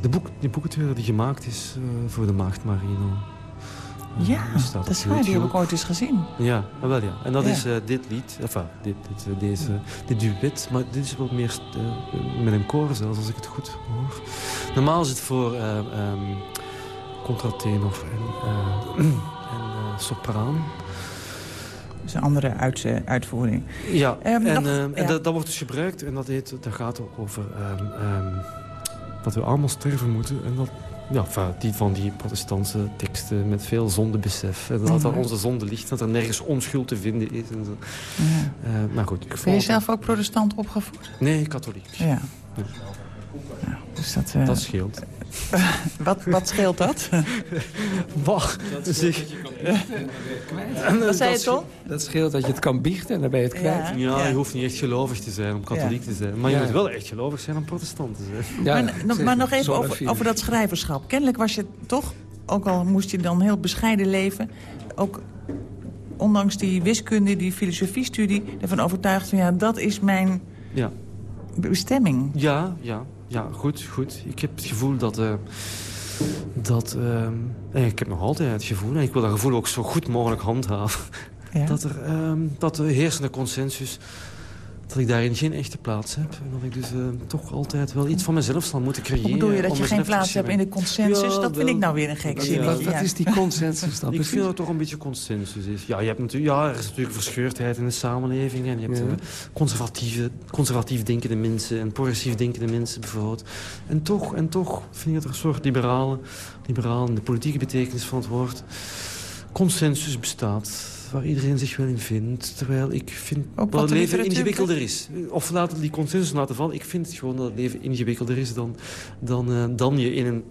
De boek, die boekentrailer die gemaakt is uh, voor de Maagd Marino. Uh, Ja, dat is waar. Die heb ik ooit eens gezien. Ja, ah, wel ja. En dat Ja. is eh, dit lied, enfin, dit, dit, eh, deze, dit duet, maar dit is wat meer eh, met een koor zelfs, als ik het goed hoor. Normaal is het voor eh um, contratenor en, en sopraan. is een andere uit, uitvoering. Ja, en, en dat, dat, wordt dus gebruikt. En dat, heet, dat gaat over ehm, ehm, dat we allemaal sterven moeten. En dat ja, die van die protestantse teksten met veel zondebesef. En dat mm onze zonde ligt, dat er nergens onschuld te vinden is. En zo. Ja. Uh, maar goed, ik ben je zelf ook protestant opgevoed? Nee, katholiek. Ja. ja. Dus dat, uh... dat scheelt. wat, wat scheelt dat? Wacht, dat zich... Wat zei je toch? Dat scheelt dat je het kan biechten en dan ben je het kwijt. Ja, je hoeft niet echt gelovig te zijn om katholiek te zijn. Maar je moet wel echt gelovig zijn om protestant te zijn. maar, maar, nog even over, over dat schrijverschap. Kennelijk was je toch, ook al moest je dan heel bescheiden leven... ook ondanks die wiskunde, die filosofiestudie... ervan overtuigd van ja, dat is mijn ja. bestemming. Ja, ja. Ja, goed, goed. Ik heb het gevoel dat... Uh, dat uh, ik heb nog altijd het gevoel, en ik wil dat gevoel ook zo goed mogelijk handhaven... Ja. Dat, er, uh, dat de heersende consensus dat ik daarin geen echte plaats heb. En dat ik dus uh, toch altijd wel iets van mezelf zal moeten creëren. Hoe bedoel je dat je geen plaats hebt in de consensus? dat vind ik nou weer een gek zin. Wat, wat, is die consensus dan? ik vind dat het toch een beetje consensus is. Ja, je hebt natuurlijk, ja, er is natuurlijk verscheurdheid in de samenleving. En je hebt uh, conservatieve, conservatief denkende mensen en progressief denkende mensen bijvoorbeeld. En toch, en toch vind ik dat er een soort liberale, liberaal in de politieke betekenis van het woord, consensus bestaat waar iedereen zich wel in vindt. Terwijl ik vind dat het leven ingewikkelder is. Of laten die consensus laten vallen. Ik vind gewoon dat het leven ingewikkelder is dan, dan, uh, dan je in een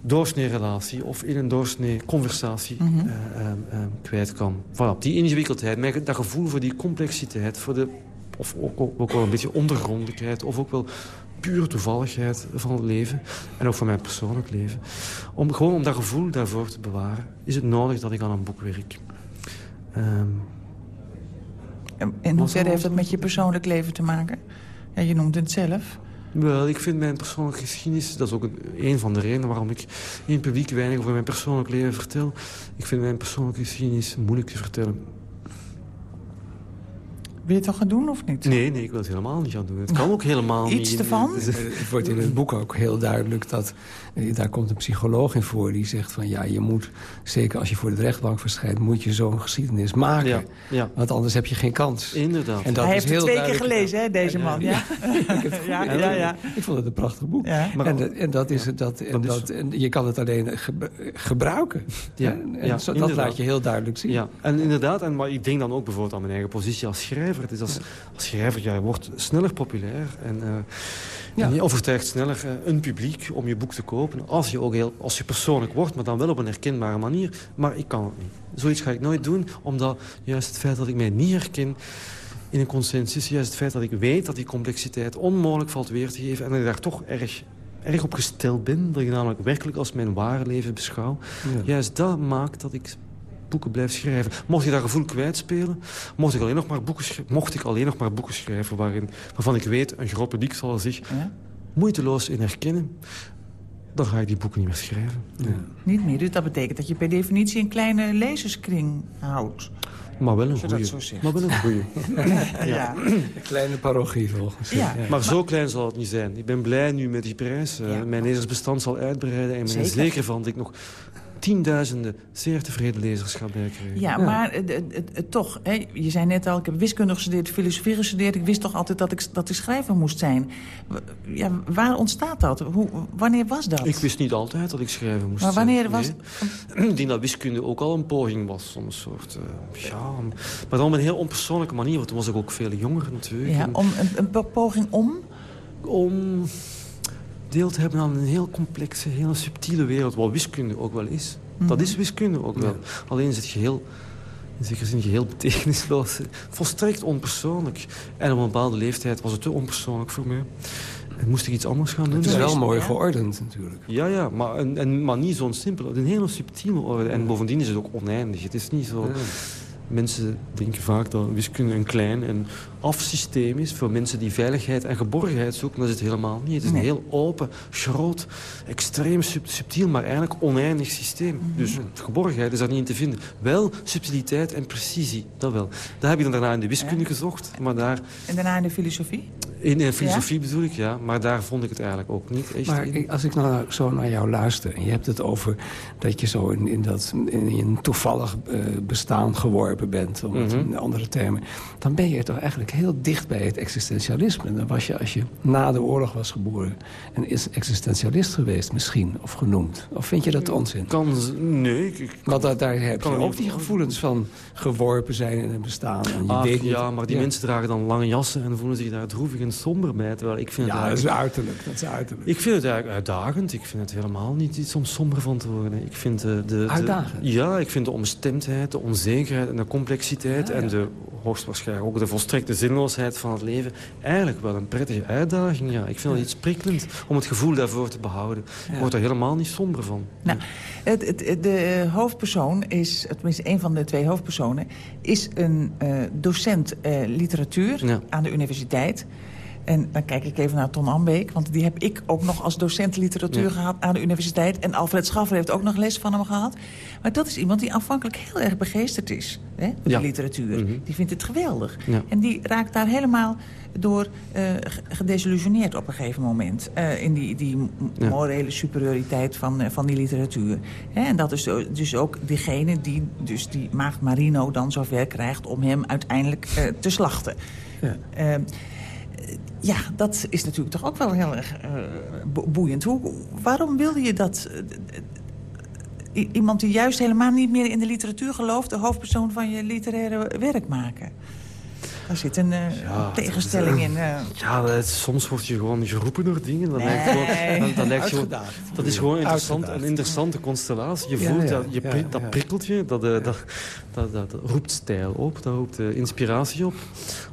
doorsnee-relatie of in een doorsnee-conversatie mm -hmm. uh, uh, kwijt kan. Voilà, die ingewikkeldheid, dat gevoel voor die complexiteit, voor de, of ook, ook, ook wel een beetje ondergrondelijkheid, of ook wel pure toevalligheid van het leven. En ook van mijn persoonlijk leven. Om, gewoon om dat gevoel daarvoor te bewaren, is het nodig dat ik aan een boek werk. Um, en hoe verder heeft dat met je persoonlijk leven te maken? Ja, je noemt het zelf. Wel, ik vind mijn persoonlijke geschiedenis... dat is ook een, van de redenen waarom ik in het publiek weinig over mijn persoonlijk leven vertel. Ik vind mijn persoonlijke geschiedenis moeilijk te vertellen. Wil je het toch gaan doen of niet? Nee, nee, ik wil het helemaal niet gaan doen. Het kan ook helemaal Iets niet. Iets ervan? Het wordt in het boek ook heel duidelijk dat... Eh, daar komt een psycholoog in voor die zegt van... ja, je moet, zeker als je voor de rechtbank verschijnt... moet je zo'n geschiedenis maken. Ja, ja. Want anders heb je geen kans. Inderdaad. En dat Hij is heeft het twee keer gelezen, hè, deze man. Ja, ja. ja, ja, Ik vond het een prachtig boek. En, en, dat is het. Dat, en, dat, en je kan het alleen gebruiken. Ja, en, zo, dat laat je heel duidelijk zien. Ja, en inderdaad. En, maar ik denk dan ook bijvoorbeeld aan mijn eigen positie als schrijver. Het is als, als schrijver, ja, je wordt sneller populair. En, uh, ja. en je overtuigt sneller uh, een publiek om je boek te kopen. Als je ook heel, als je persoonlijk wordt, maar dan wel op een herkenbare manier. Maar ik kan het niet. Zoiets ga ik nooit doen, omdat juist het feit dat ik mij niet herken in een consensus... juist het feit dat ik weet dat die complexiteit onmogelijk valt weer te geven... en dat ik daar toch erg erg op gesteld ben. Dat ik namelijk werkelijk als mijn ware leven beschouw. Juist dat maakt dat ik boeken blijf schrijven. Mocht je dat gevoel kwijtspelen, mocht ik alleen nog maar boeken, mocht ik alleen nog maar boeken schrijven... Waarin, waarvan ik weet, een groot publiek zal zich moeiteloos in herkennen... dan ga ik die boeken niet meer schrijven. Ja. Niet meer, dus dat betekent dat je per definitie een kleine lezerskring houdt. Maar wel een goede. Maar wel een goede. ja. Een kleine parochie volgens ja. Maar zo klein zal het niet zijn. Ik ben blij nu met die prijs. Uh, mijn lezersbestand zal uitbreiden. En ik ben er zeker van dat ik nog tienduizenden zeer tevreden lezers gaat bijkrijgen. Ja, maar het, toch, hè, je zei net al, ik heb wiskunde gestudeerd, filosofie gestudeerd. Ik wist toch altijd dat ik, dat ik schrijver moest zijn. Ja, waar ontstaat dat? Hoe, wanneer was dat? Ik wist niet altijd dat ik schrijver moest maar wanneer was... Ik denk dat wiskunde ook al een poging was. Een soort, uh, ja, maar dan op een heel onpersoonlijke manier. Want toen was ik ook veel jonger natuurlijk. Ja, om, een, een poging om? Om deel te hebben aan een heel complexe, heel subtiele wereld. Wat wiskunde ook wel is. Dat mhm. is wiskunde ook wel. Alleen is het geheel, in zekere zin geheel betekenisloos. Volstrekt onpersoonlijk. En op een bepaalde leeftijd was het te onpersoonlijk voor mij. En moest ik iets anders gaan doen. Het is wel mooi geordend natuurlijk. Ja, ja maar, en, maar niet zo'n simpel. Een hele subtiele orde. En bovendien is het ook oneindig. Het is niet zo... Mensen denken vaak dat wiskunde een klein en af systeem is... voor mensen die veiligheid en geborgenheid zoeken. Dat is het helemaal niet. Het is een heel open, groot, extreem subtiel... maar eigenlijk oneindig systeem. Mhm. Dus geborgenheid is daar niet in te vinden. Wel subtiliteit en precisie, dat wel. Daar heb ik dan daarna in de wiskunde gezocht. Maar daar... En daarna in de filosofie? In, in filosofie bedoel ik, ja. Maar daar vond ik het eigenlijk ook niet echt Maar in. als ik nou zo naar jou luister... en je hebt het over dat je zo in, in, dat, in een toevallig uh, bestaan geworpen bent... om het Mhm. in andere termen... dan ben je toch eigenlijk heel dicht bij het existentialisme. Dan was je, als je na de oorlog was geboren... een is existentialist geweest misschien, of genoemd. Of vind je dat onzin? Kan, nee. Ik, ik- Want daar, daar heb Kan je ook die gevoelens van geworpen zijn in een bestaan. En je Ach, weet niet, ja, maar die mensen dragen dan lange jassen en voelen zich daar droevig en somber bij. Terwijl ik vind het Ja, dat eigenlijk... is uiterlijk. Dat is uiterlijk. Ik vind het eigenlijk uitdagend. Ik vind het helemaal niet iets om somber van te worden. Ik vind de, de, de- Uitdagend? ja, ik vind de onbestemdheid, de onzekerheid en de complexiteit... Ja, en de hoogstwaarschijnlijk ook de volstrekte zinloosheid van het leven... eigenlijk wel een prettige uitdaging, ja. Ik vind het iets prikkelend om het gevoel daarvoor te behouden. Ik word er helemaal niet somber van. Nou, het, het, de hoofdpersoon is, tenminste een van de twee hoofdpersonen... is een eh, docent eh, literatuur aan de universiteit. En dan kijk ik even naar Ton Ambeek, want die heb ik ook nog als docent literatuur Ja. gehad aan de universiteit. En Alfred Schaffer heeft ook nog les van hem gehad. Maar dat is iemand die aanvankelijk heel erg begeesterd is hè, door Ja. de literatuur. Mhm. Die vindt het geweldig. Ja. En die raakt daar helemaal door ge- gedesillusioneerd op een gegeven moment. eh, in die, die morele superioriteit van, eh, van die literatuur. Hè, en dat is dus ook degene die dus die maagd Marino dan zover krijgt... om hem uiteindelijk te slachten. Ja. Ja, dat is natuurlijk toch ook wel heel erg eh, bo- boeiend. Hoe, waarom wilde je dat... eh, iemand die juist helemaal niet meer in de literatuur gelooft... de hoofdpersoon van je literaire werk maken? Daar zit een eh, Ja, tegenstelling dat in. eh. Ja, het- soms word je gewoon geroepen door dingen. Dat, Nee. lijkt gewoon, dat, dat, lijkt gewoon, Uitgedaagd. dat is gewoon interessant, een interessante constellatie. Je Ja, voelt ja, dat, je, pri- dat prikkelt je, dat, eh, dat, dat, dat, dat roept stijl op, dat roept inspiratie op.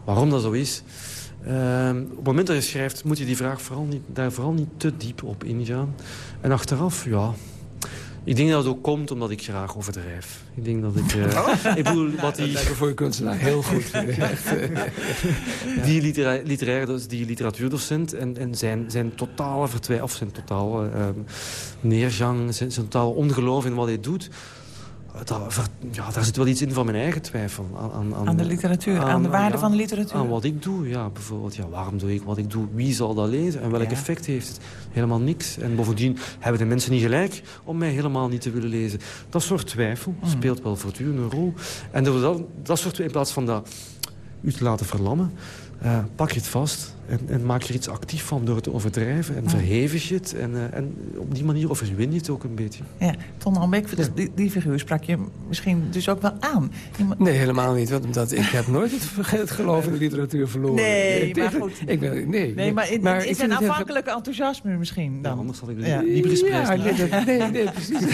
Waarom dat zo is? Ehm, op het moment dat je schrijft, moet je die vraag vooral niet, daar vooral niet te diep op ingaan. En achteraf, ja... Ik denk dat het ook komt omdat ik graag overdrijf. Ik denk dat ik... eh, ik bedoel, wat die, voor je kunstenaar heel goed. Die, litera literair, dus die literatuurdocent en, en zijn, zijn totale vertwij of zijn totale ehm, neergang, zijn, zijn totale ongeloof in wat hij doet. Dat, ja, daar zit wel iets in van mijn eigen twijfel. Aan, aan, Aan de literatuur, aan de waarde ja, van de literatuur. Aan wat ik doe, ja. Bijvoorbeeld, ja, waarom doe ik wat ik doe? Wie zal dat lezen? En welk Ja. effect heeft het? Helemaal niks. En bovendien hebben de mensen niet gelijk om mij helemaal niet te willen lezen. Dat soort twijfel Mm. speelt wel voortdurend een rol. En dat, dat soort, in plaats van dat u te laten verlammen, eh, pak je het vast en, en maak je er iets actief van door het te overdrijven. En verhevig je het. En, eh, en op die manier overwin je het ook een beetje. Ja, Ton Albeck, dus die, die figuur sprak je misschien dus ook wel aan. Iemand- Nee, helemaal niet. Want omdat ik heb nooit het, het geloof in de literatuur verloren. Nee, maar goed. Ik ben, nee, Nee, maar in, het heel- afhankelijke enthousiasme misschien Ja, dan. anders had ik de Ja. Ja, nee, dat- nee, nee, precies.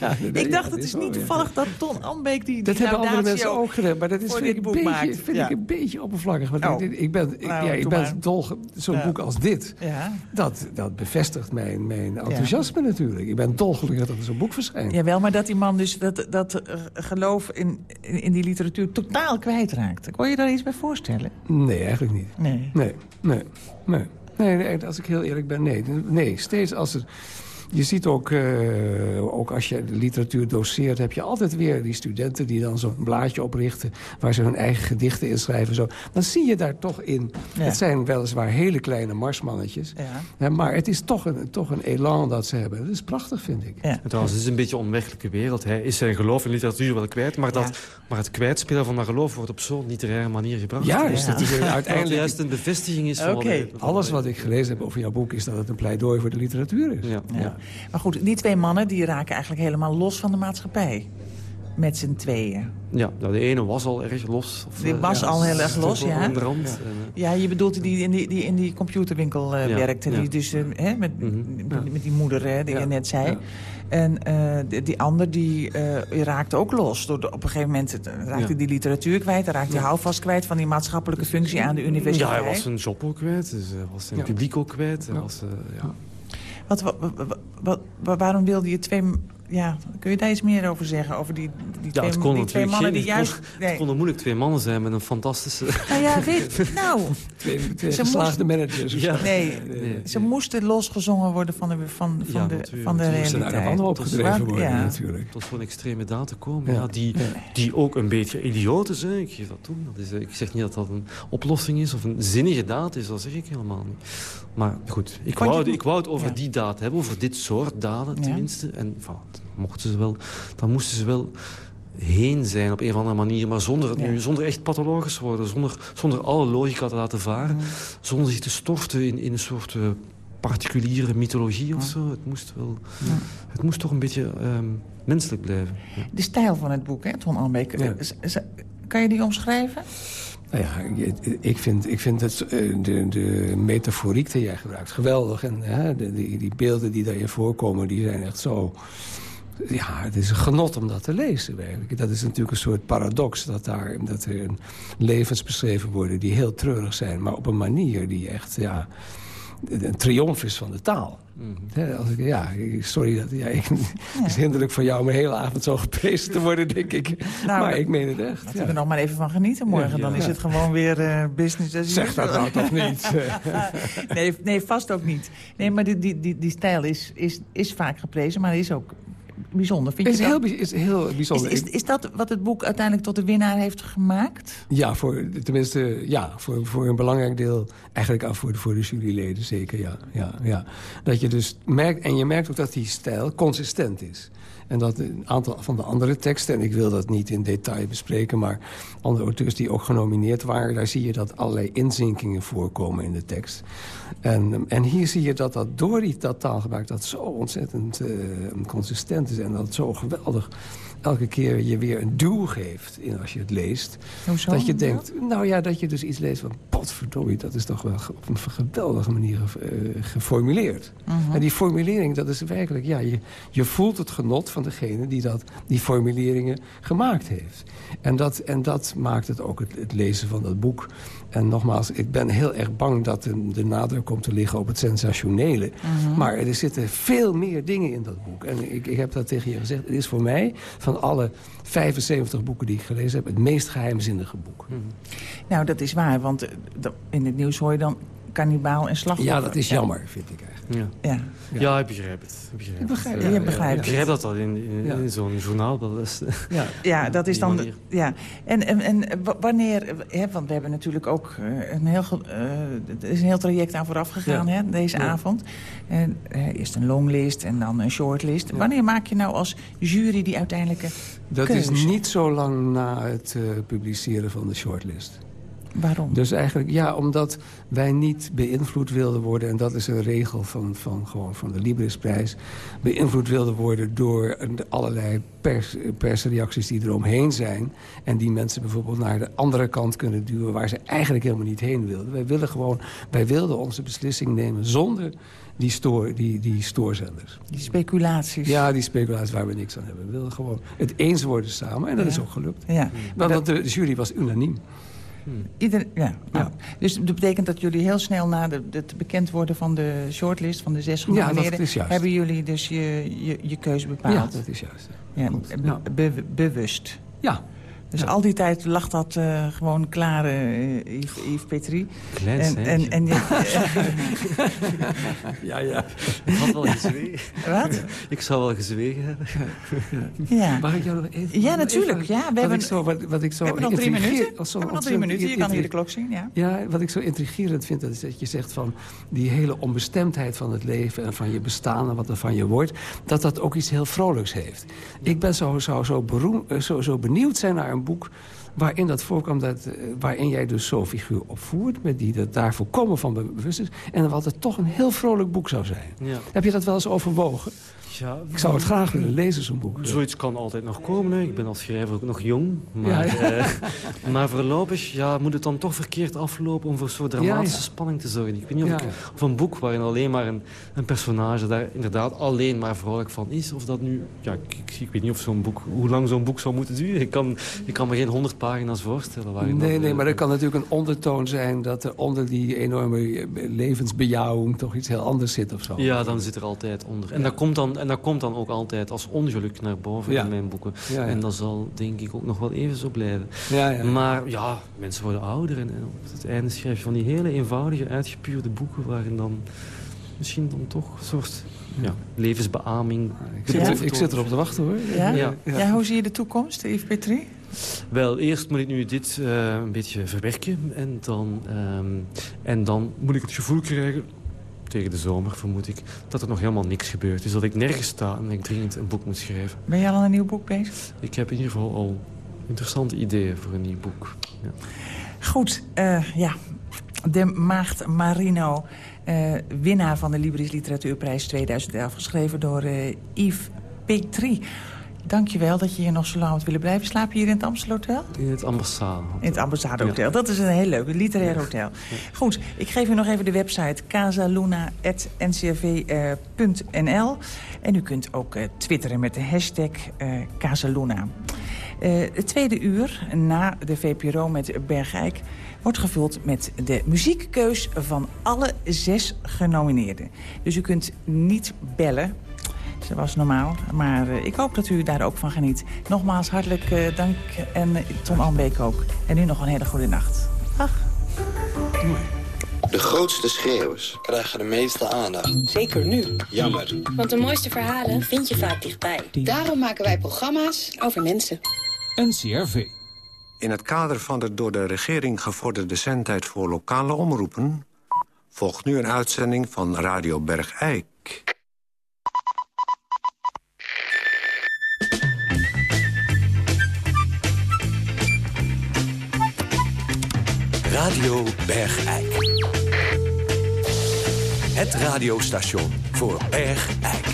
Ja, nee, Ik ja, dacht, het dat is niet ja. toevallig dat Ton Ambeek die, Dat die hebben andere mensen ook gedaan, maar dat is vind, ik, een boek beetje, maakt. vind Ja. ik een beetje oppervlakkig. Want Oh. ik, ik ben, maar. zo'n boek als dit, Ja. dat, dat bevestigt mijn, mijn enthousiasme natuurlijk. Ik ben dolgelukkig dat er zo'n boek verschijnt. Jawel, maar dat die man dus dat, dat eh, geloof in, in, die literatuur totaal kwijtraakt. Kon je daar iets bij voorstellen? Nee, eigenlijk niet. Nee. Nee, nee, nee. Nee, nee, als ik heel eerlijk ben, nee. Nee, steeds als er... Je ziet ook, eh, ook als je de literatuur doseert... heb je altijd weer die studenten die dan zo'n blaadje oprichten... waar ze hun eigen gedichten in schrijven. Zo. Dan zie je daar toch in... Ja. Het zijn weliswaar hele kleine marsmannetjes... Ja. hè, maar het is toch een, toch een elan dat ze hebben. Dat is prachtig, vind ik. Ja. En trouwens, het is een beetje een onwerkelijke wereld. Hij is zijn geloof in literatuur wel kwijt, maar, dat, maar het kwijtspelen van dat geloof wordt op zo'n literaire manier gebracht. Ja. het is een- Uiteindelijk juist een bevestiging is van Alles wat ik gelezen heb over jouw boek... is dat het een pleidooi voor de literatuur is. Ja. Ja. Maar goed, die twee mannen die raken eigenlijk helemaal los van de maatschappij. Met z'n tweeën. Ja, nou, de ene was al erg los. Of, Die eh, was al heel erg los, ja. aan de rand. En, eh, Ja, je bedoelt die in die, die in die computerwinkel eh, Ja, werkte. Die dus hè, met, Mhm. met, met die moeder, hè, die je net zei. En die, die ander die, die raakte ook los. Door de- op een gegeven moment raakte die literatuur kwijt. Dan raakte hij houvast kwijt van die maatschappelijke functie aan de universiteit. ja, hij was zijn job ook kwijt. Dus hij was zijn publiek ook kwijt. Hij Ja. was, ja. Wat, wa- wa- wa- wa- waarom wilde je twee... Ja, kun je daar iets meer over zeggen? Over die, die ja, twee, het kon die twee mannen die juist... Het kon, nee. het konden moeilijk twee mannen zijn met een fantastische... Nou ja, weet, nou, Twee, twee Ze geslaagde managers. Ja. zo. nee, Nee. ze moesten losgezongen worden van de, van, van Ja, de, natuurlijk. van de Ze moesten naar de realiteit. wanhoop gedreven Waar- worden ja. natuurlijk. tot zo'n extreme daad te komen. Ja. Ja. die, die ook een beetje idioot is. Hè. Ik geef dat toe. Dat is, eh, ik zeg niet dat dat een oplossing is of een zinnige daad is. Dat zeg ik helemaal niet. Maar goed, ik wou, het- ik wou het over Ja. die daad hebben. Over dit soort daden Ja. tenminste. En voilà, mochten ze wel, dan moesten ze wel heen zijn op een of andere manier. Maar zonder, het Ja. nu, zonder echt pathologisch te worden. Zonder, zonder alle logica te laten varen. Zonder zich te storten in, in een soort... eh, particuliere mythologie of Ja. zo. Het moest wel... Ja. Het moest toch een beetje ehm, menselijk blijven. Ja. De stijl van het boek, hè, Ton. Z- z- Kan je die omschrijven? Nou ja, ik vind, ik vind het, eh, de, de metaforiek die jij gebruikt geweldig. En hè, de, die, die beelden die daarin voorkomen, die zijn echt zo... Ja, het is een genot om dat te lezen. Eigenlijk. Dat is natuurlijk een soort paradox. Dat, daar, dat er levens beschreven worden die heel treurig zijn. Maar op een manier die echt ja, een triomf is van de taal. Hè, als ik, ja, sorry, dat, ja, ik, het is hinderlijk van jou om een hele avond zo geprezen te worden, denk ik. Nou, maar ik meen het echt. Laten we er nog maar even van genieten morgen. Dan is het gewoon weer eh, business as Zeg dat nou toch niet. nee, nee, vast ook niet. Nee, maar die, die, die, die stijl is, is, is vaak geprezen, maar is ook bijzonder. Vind is je heel, dat? is heel bijzonder. is, is dat wat het boek uiteindelijk tot de winnaar heeft gemaakt? Ja, voor, tenminste, ja, voor, voor een belangrijk deel. Eigenlijk al voor de, voor de juryleden, zeker, ja, ja, ja. Dat je dus merkt, en je merkt ook dat die stijl consistent is. En dat een aantal van de andere teksten, en ik wil dat niet in detail bespreken... maar andere auteurs die ook genomineerd waren... daar zie je dat allerlei inzinkingen voorkomen in de tekst. En, en hier zie je dat dat door dat taalgebruik... dat zo ontzettend eh, consistent is en dat zo geweldig elke keer je weer een duw geeft in als je het leest. Hoezo? Dat je denkt, nou ja, dat je dus iets leest van... potverdorie, dat is toch wel op een geweldige manier eh, geformuleerd. Mhm. En die formulering, dat is werkelijk... ja, je, je voelt het genot van degene die dat, die formuleringen gemaakt heeft. En dat, en dat maakt het ook het, het lezen van dat boek. En nogmaals, ik ben heel erg bang dat de, de nadruk komt te liggen op het sensationele. Mhm. Maar er zitten veel meer dingen in dat boek. En ik, ik heb dat tegen je gezegd. Het is voor mij, van alle 75 boeken die ik gelezen heb... het meest geheimzinnige boek. Nou, dat is waar, want eh, in het nieuws hoor je dan kannibaal en slachtoffer. Ja, dat is jammer, vind ik eigenlijk. Ja. Ja. Ja. ik begrijp het. Ik begrijp, Ik begrijp het. Je Ja, begrijpt Ik het. begrijp dat dat in, in, Ja. in zo'n journaal. Dat is, Ja. Ja, dat is dan... manier. Ja. En, en, en wanneer... Hè, want we hebben natuurlijk ook eh, een heel, ge- eh, er is een heel traject aan vooraf gegaan Ja. hè, deze Ja. avond. En, eh, eerst een longlist en dan een shortlist. Wanneer maak je nou als jury die uiteindelijke Dat keuze? is niet zo lang na het publiceren van de shortlist. Waarom? Dus eigenlijk, ja, omdat wij niet beïnvloed wilden worden... en dat is een regel van, van, gewoon van de Librisprijs... beïnvloed wilden worden door allerlei pers, persreacties die eromheen zijn... en die mensen bijvoorbeeld naar de andere kant kunnen duwen... waar ze eigenlijk helemaal niet heen wilden. Wij, willen gewoon, wij wilden onze beslissing nemen zonder die, stoor, die, die stoorzenders. Die speculaties. Ja, die speculaties waar we niks aan hebben. We wilden gewoon het eens worden samen en dat Ja. is ook gelukt. Ja. Want want de jury was unaniem. Ieder, ja, nou. Dus dat betekent dat jullie heel snel na de, het bekend worden van de shortlist... van de zes genomineerden... hebben jullie dus je, je, je keuze bepaald. Ja, dat is juist. Ja, be- be- bewust. Ja, Dus Ja. al die tijd lag dat eh, gewoon klaar, eh, Yves, Yves Petrie. Klein En, en, en, ja, ja, ja. Ik had wel gezwegen. wat? Ik zou wel gezwegen hebben. Ja. Mag ik jou nog even... ja, natuurlijk. Ja, we Wat hebben, ik zo, wat, wat ik zo we hebben nog drie minuten. of zo We nog drie minuten. Je kan hier de klok zien, ja. Ja, wat ik zo intrigerend vind, dat is dat je zegt van... die hele onbestemdheid van het leven en van je bestaan en wat er van je wordt... dat dat ook iets heel vrolijks heeft. Ik ben zo, zo, zo, beroem, eh, zo, zo benieuwd zijn naar een boek waarin dat voorkwam, dat, eh, waarin jij dus zo'n figuur opvoert... Met die dat daar volkomen van bewust is... en wat het toch een heel vrolijk boek zou zijn. Ja. Heb je dat wel eens overwogen? Ja, Ik zou het graag willen lezen, zo'n boek. Zoiets kan altijd nog komen. Hè. Ik ben als schrijver ook nog jong. Maar, Ja, eh, maar voorlopig ja, moet het dan toch verkeerd aflopen... om voor zo'n dramatische Ja, ja. spanning te zorgen. Ik weet niet of, Ja, ik- ja. of een boek waarin alleen maar een, een personage... daar inderdaad alleen maar vrolijk van is. Of dat nu... Ja, ik, ik, ik weet niet of zo'n boek... hoe lang zo'n boek zou moeten duren. Ik kan, ik kan me geen honderd pagina's voorstellen. nee, nee, maar er kan natuurlijk een ondertoon zijn... dat er onder die enorme levensbejouwing toch iets heel anders zit of zo. Ja, dan zit er altijd onder. En, dat, komt dan, en dat komt dan ook altijd als ongeluk naar boven in mijn boeken. En dat zal denk ik ook nog wel even zo blijven. Maar ja, mensen worden ouder. En, en op het einde schrijf je van die hele eenvoudige, uitgepuurde boeken... waarin dan misschien dan toch een soort ja, levensbeaming. Ik zit, ik zit erop te wachten hoor. Ja? Ja. ja. hoe zie je de toekomst, Yves Petrie? Wel, eerst moet ik nu dit uh, een beetje verwerken. En dan, um, en dan moet ik het gevoel krijgen, tegen de zomer vermoed ik... dat er nog helemaal niks gebeurt. Dus dat ik nergens sta en ik dringend een boek moet schrijven. Ben je al een nieuw boek bezig? Ik heb in ieder geval al interessante ideeën voor een nieuw boek. Ja. Goed, uh, ja. De Maagd Marino... Uh, winnaar van de Libris Literatuurprijs 2011, geschreven door uh, Yves Petrie. Dankjewel dat je hier nog zo lang had willen blijven. Slaap je hier in het Amstelhotel? In het ambassade. In het ambassadehotel. Dat is een heel leuk, een literair hotel. Goed, ik geef u nog even de website casaluna.ncrv.nl. En u kunt ook uh, twitteren met de hashtag Casaluna. het tweede uur, na de VPRO met Bergijk wordt gevuld met de muziekkeus van alle zes genomineerden. Dus u kunt niet bellen, zoals normaal. Maar uh, ik hoop dat u daar ook van geniet. Nogmaals hartelijk uh, dank en uh, Ton Albeek ook. En nu nog een hele goede nacht. Dag. De grootste schreeuwers krijgen de meeste aandacht. Zeker nu. Jammer. Want de mooiste verhalen vind je vaak dichtbij. Daarom maken wij programma's over mensen. NCRV. In het kader van de door de regering gevorderde zendtijd voor lokale omroepen... volgt nu een uitzending van Radio Bergijk. Radio Bergijk. Het radiostation voor Bergijk.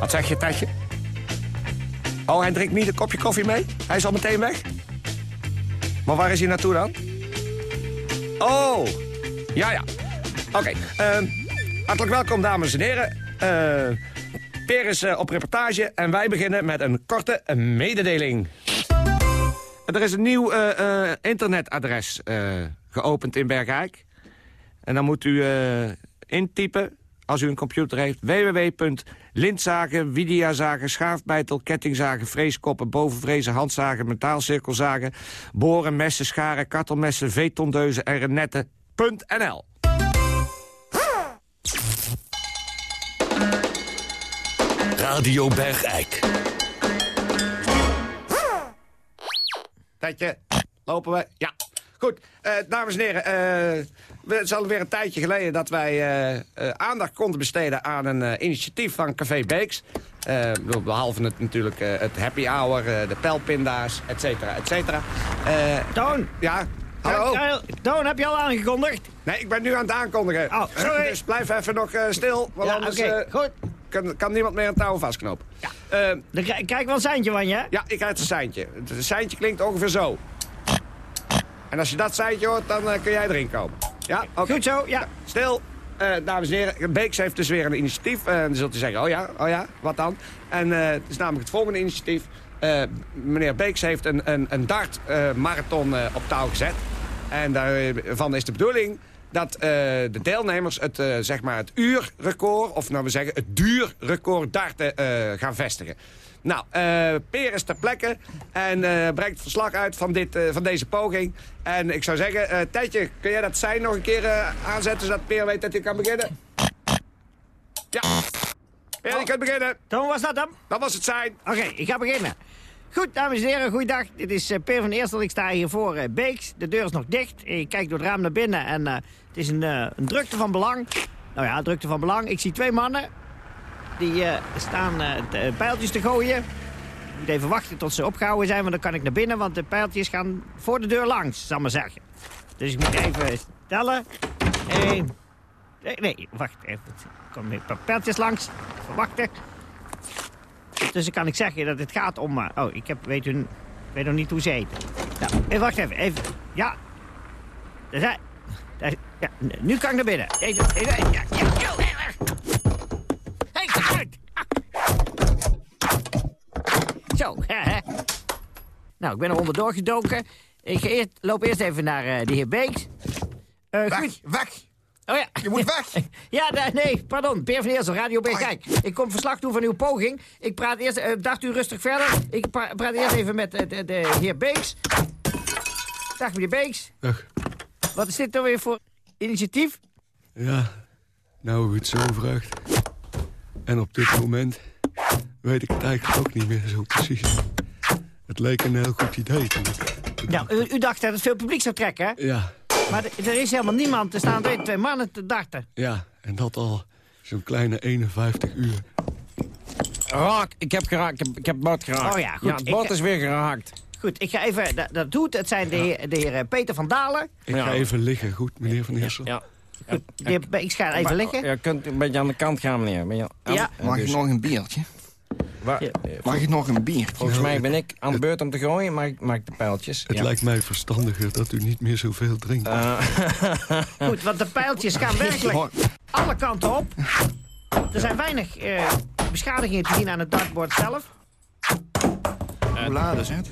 Wat zeg je, Tetje? Oh, hij drinkt niet een kopje koffie mee? Hij is al meteen weg? Maar waar is hij naartoe dan? Oh, ja, ja. Oké, ehm, hartelijk welkom, dames en heren. Uh, Peer is uh, op reportage en wij beginnen met een korte mededeling. Er is een nieuw uh, internetadres geopend in Bergijk. En dan moet u intypen als u een computer heeft, www.lintzagen, widiazagen, schaafbeitel, kettingzagen, vreeskoppen, bovenvrezen, handzagen, metaalcirkelzagen, boren, messen, scharen, kartelmessen, veetondeuzen en renetten.nl. Radio Bergijk. Tijdje, lopen we? Ja. Goed, uh, dames en heren, uh, het is alweer een tijdje geleden dat wij uh, aandacht konden besteden aan een initiatief van Café Beeks. behalve het, natuurlijk het happy hour, de pijlpinda's, et cetera, et cetera. Toon! Ja, hallo? Toon, heb je al aangekondigd? Nee, ik ben nu aan het aankondigen. Oh, sorry. dus blijf even nog stil, want ja, anders goed. Kan, kan, niemand meer een touw vastknopen. Ja. Dan krijg ik wel een seintje van je, Ja, ik krijg een seintje. Het seintje klinkt ongeveer zo. En als je dat seintje hoort, dan uh, kun jij erin komen. Ja, okay. Goed zo, ja. Stil. Uh, dames en heren, Beeks heeft dus weer een initiatief. En dan zult u zeggen, oh ja, oh ja, wat dan? En het is namelijk het volgende initiatief. meneer Beeks heeft een, een, een dart-marathon op touw gezet. En daarvan is de bedoeling dat de deelnemers het, zeg maar het uurrecord... of nou we zeggen het duurrecord darten gaan vestigen. Nou, uh, Peer is ter plekke en uh, brengt verslag uit van, dit, uh, van deze poging. En ik zou zeggen, Tijdje, kun jij dat sein nog een keer aanzetten... zodat Peer weet dat hij kan beginnen? Ja. Peer, oh. je kunt beginnen. Toen was dat dan? Dat was het zijn. Oké, ik ga beginnen. Goed, dames en heren, goeiedag. Dit is Peer van Eerstel. Ik sta hier voor Beeks. De deur is nog dicht. Ik kijk door het raam naar binnen en het is een, een drukte van belang. Nou ja, drukte van belang. Ik zie twee mannen. Die uh, staan de pijltjes te gooien. Ik moet even wachten tot ze opgehouden zijn, want dan kan ik naar binnen. Want de pijltjes gaan voor de deur langs, zal maar zeggen. Dus ik moet even tellen. Eén. Nee, nee, wacht even. Er komen een pijltjes langs. Even. Dus dan kan ik zeggen dat het gaat om... Oh, ik heb, weet, weet nog niet hoe ze heet. Nou, even, wacht even. even. Ja. Daar zijn... Ja, nu kan ik naar binnen. Zo, Nou, ik ben er onderdoor gedoken. Ik eerst, loop eerst even naar eh, de heer Beeks. Uh, weg, goed. weg! Oh ja. Je moet weg. ja, nee, pardon. Peer van Eersel, Radio B. Kijk, ik kom verslag toe van uw poging. Ik praat eerst... Eh, dacht u rustig verder? Ik praat eerst even met de, de, heer Beeks. Dag, meneer Beeks. Dag. Wat is dit nou weer voor initiatief? Ja, nou u het zo vraagt. En op dit moment weet ik het eigenlijk ook niet meer zo precies. Het leek een heel goed idee toen ik... Nou, u, u dacht dat het veel publiek zou trekken, hè? Ja, Maar er is helemaal niemand. Er staan twee, twee mannen te dachten. ja, en dat al zo'n kleine 51 uur. Raak, ik heb geraakt, ik heb, ik heb het bord geraakt. Oh ja, goed. Ja, het bord Ik- is weer geraakt. Goed, ik ga even... Dat, dat doet. Het zijn de heer, de heer eh, Peter van Dalen. Ik Ja. ga even liggen, goed, meneer Van Eersel? Ja. Heer Beeks gaat even Maar- liggen. Je kunt een beetje aan de kant gaan, meneer. Ben je- Ja. En Mag ik nog een biertje? Waar- Ja. Mag ik nog een biertje? Volgens mij ben ik aan de beurt om te gooien, maar ik maak de pijltjes. Het Ja. lijkt mij verstandiger dat u niet meer zoveel drinkt. Eh, Goed, want de pijltjes gaan werkelijk alle kanten op. Er zijn weinig eh, beschadigingen te zien aan het dartboard zelf. Hoe laat is het?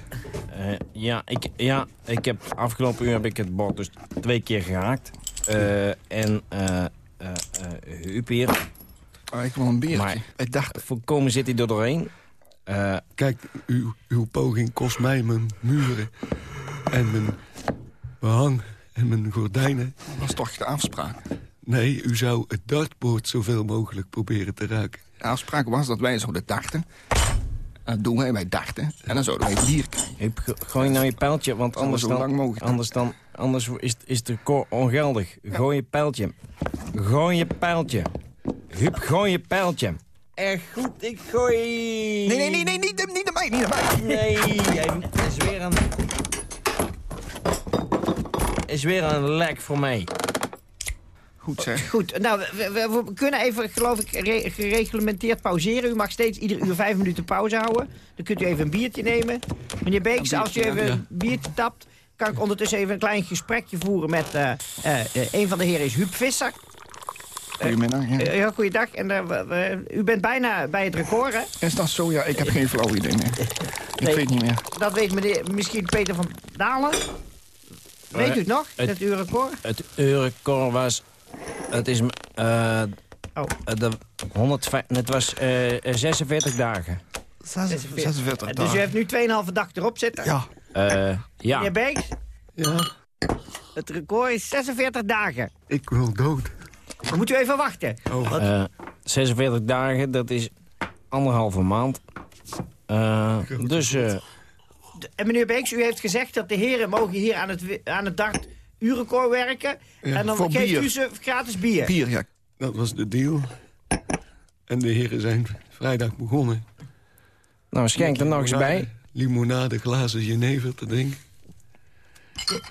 Eh, ja, ik, ja, ik heb afgelopen uur heb ik het bord dus twee keer geraakt. Eh, en eh eh eh, Huub hier. Oh, ik wil een biertje. Maar ik dacht... Voorkomen zit hij er doorheen. Eh, Kijk, uw, uw poging kost mij mijn muren en mijn behang en mijn gordijnen. Dat was toch de afspraak? Nee, u zou het dartboard zoveel mogelijk proberen te raken. De afspraak was dat wij zouden dachten. Dat doen wij, wij dachten. En dan zouden wij het bier krijgen. Gooi nou je pijltje, want anders zo dan, lang anders dan anders is, is de koor ongeldig. Gooi je pijltje. Gooi je pijltje. Huub, gooi je pijltje. Echt goed, ik gooi... Nee, nee, nee, nee, niet, niet naar mij, niet naar mij. Nee, hij is weer een... Is weer een lek voor mij. Goed zeg. Goed, nou, we, we- we kunnen even, geloof ik, re- gereglementeerd pauzeren. U mag steeds ieder uur vijf minuten pauze houden. Dan kunt u even een biertje nemen. Meneer Beeks, als u even ja. een biertje tapt... kan ik ondertussen even een klein gesprekje voeren met... eh, eh, eh, een van de heren is Huub Visser. Goedemiddag. Ja. Ja, goeiedag. En, we- we- u bent bijna bij het record, hè? Is dat zo? Ja, ik heb geen flauw idee meer. Ik Nee. weet niet meer. Dat weet meneer, misschien Peter van Dalen. Weet u het nog, het- dat uw record? Het record was... Het is... eh Oh. eh, de 105, het was eh, eh, 46 dagen. 46 Dus u heeft nu 2,5 dag erop zitten. Ja. Eh, ja. Meneer Beeks, Ja, het record is 46 dagen. ik wil dood. Dan moet u even wachten. Oh, Eh, 46 dagen, dat is anderhalve maand. Eh, dus eh, En meneer Beeks, u heeft gezegd dat de heren mogen hier aan het, aan het dart uurrecord werken. Ja, en dan geeft bier. u ze gratis bier. Bier, ja. dat was de deal. En de heren zijn vrijdag begonnen. nou, schenk er nog eens bij. Limonade, glazen jenever te drinken.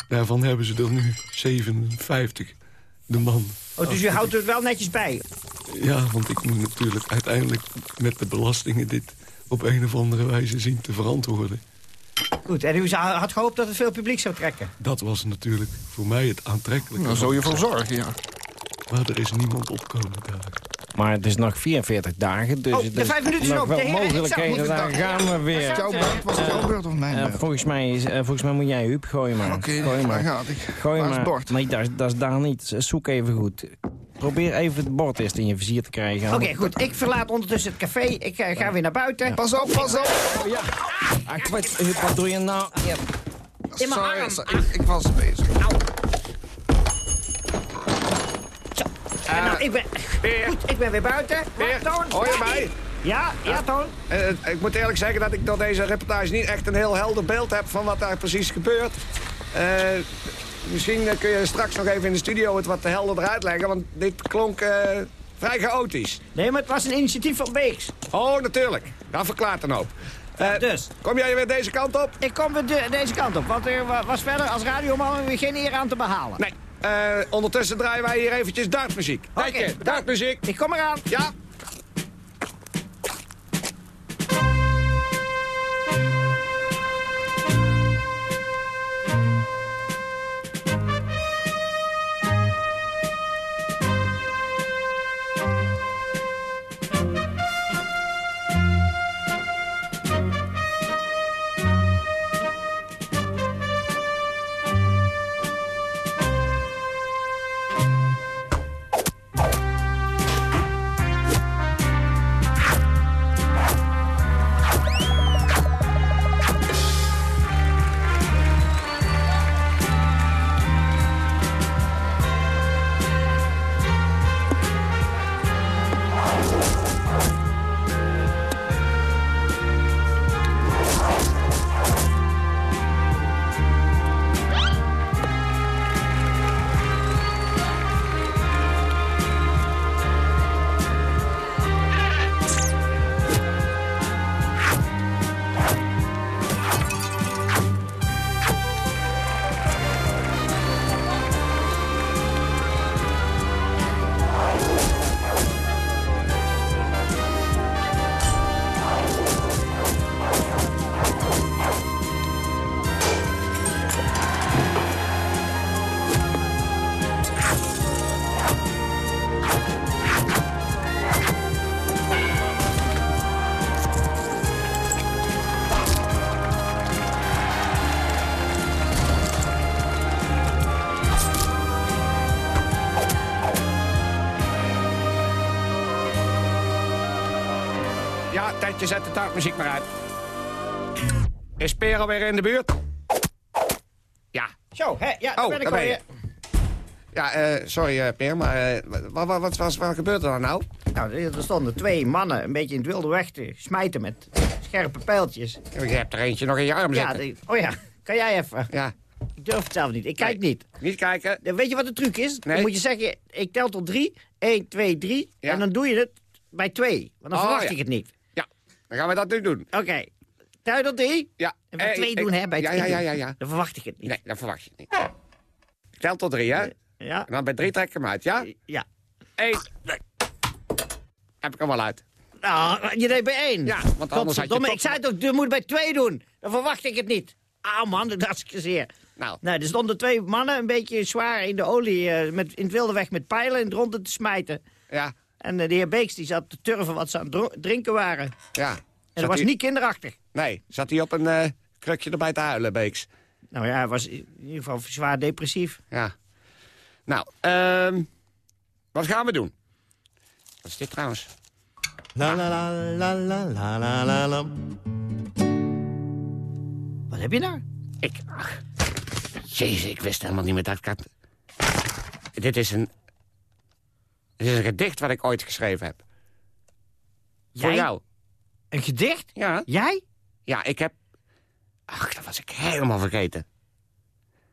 Daarvan hebben ze er nu 57, de man. Oh, dus u houdt er wel netjes bij. Ja, want ik moet natuurlijk uiteindelijk met de belastingen dit op een of andere wijze zien te verantwoorden. Goed, en u had gehoopt dat het veel publiek zou trekken. Dat was natuurlijk voor mij het aantrekkelijke. Daar zou je voor zorgen, ja. Maar er is niemand opkomen dagen. Maar het is nog 44 dagen, dus Oh, het de is vijf minuten is nog op. wel mogelijkheden. Daar gaan we weer. Jouw beurt, was het jouw beurt of mijn Eh, volgens, mij is, eh, volgens mij moet jij Huub gooien maar. Oké, gooi daar maar. gaat ik. Gooi maar. Nee, dat is daar niet. Zoek even goed. Probeer even het bord eerst in je vizier te krijgen. Oké, goed. Ik verlaat ondertussen het café. Ik eh, ga weer naar buiten. Pas op, pas op. Oh, ja. Ach, wat, Huub, wat doe je nou? Ja. In mijn Sorry, arm. sorry, ik, ik was bezig. En nou, ik ben... Goed, ik ben weer buiten. Toon, hoor je mij? Ja, ja, Toon. Eh, ik moet eerlijk zeggen dat ik door deze reportage niet echt een heel helder beeld heb van wat daar precies gebeurt. Eh, misschien eh, kun je straks nog even in de studio het wat helderder uitleggen, want dit klonk eh, vrij chaotisch. Nee, maar het was een initiatief van Beeks. Oh, natuurlijk. Dat verklaart een hoop. Eh, dus. Kom jij weer deze kant op? Ik kom weer de- deze kant op, want er wa- was verder als radioman weer geen eer aan te behalen. Nee. Ondertussen draaien wij hier eventjes dartmuziek. Oké. Tijdje, dartmuziek. Ik kom eraan. Ja, Dartmuziek maar uit. Is Peer alweer in de buurt? Ja. Zo, hè, ja, Oh, ben ik daar ben je. alweer. Ja, eh, sorry eh, Peer, maar eh, wat, wat, wat, wat, wat gebeurt er nou? Nou, er er stonden twee mannen een beetje in het wilde weg te smijten met scherpe pijltjes. Je hebt er eentje nog in je arm Ja, zitten. die- oh ja, kan jij even? Ja. Ik durf het zelf niet, ik kijk niet. Niet kijken. Weet je wat de truc is? Nee. Dan moet je zeggen, ik tel tot drie. 1, 2, 3. Ja. En dan doe je het bij twee. Want dan Oh, verwacht ja. ik het niet. Dan gaan we dat nu doen. Oké. Je tot drie? Ja. En bij Eh, twee ik- doen, hè? Bij ja, twee ja, ja, ja, ja. Dan verwacht ik het niet. Nee, dat verwacht je niet. Ik tel tot drie, hè? Ja. En dan bij drie trek ik hem uit, ja? Ja. Eén. Nee. Heb ik hem al uit. Nou, je deed bij één. Ja, want anders had je toch- ik zei toch, je moet bij twee doen. Dan verwacht ik het niet. Ah man, dat is zeer. Nou. Nou, er stonden twee mannen een beetje zwaar in de olie, eh, met, in het wilde weg met pijlen in het ronde te smijten. Ja. En eh, de heer Beeks die zat te turven wat ze aan het drinken waren. Ja. En dat was hij- niet kinderachtig. Nee, zat hij op een eh, krukje erbij te huilen, Beeks? Nou ja, hij was in ieder geval zwaar depressief. Ja. Nou, ehm wat gaan we doen? Wat is dit trouwens? La la la la la la la la la. Wat heb je nou? Ik, ach, jezus, ik wist helemaal niet meer dat ik had... Dit is een... Dit is een gedicht wat ik ooit geschreven heb. Voor jou. Een gedicht? Ja. Jij? Ja, ik heb... Ach, dat was ik helemaal vergeten.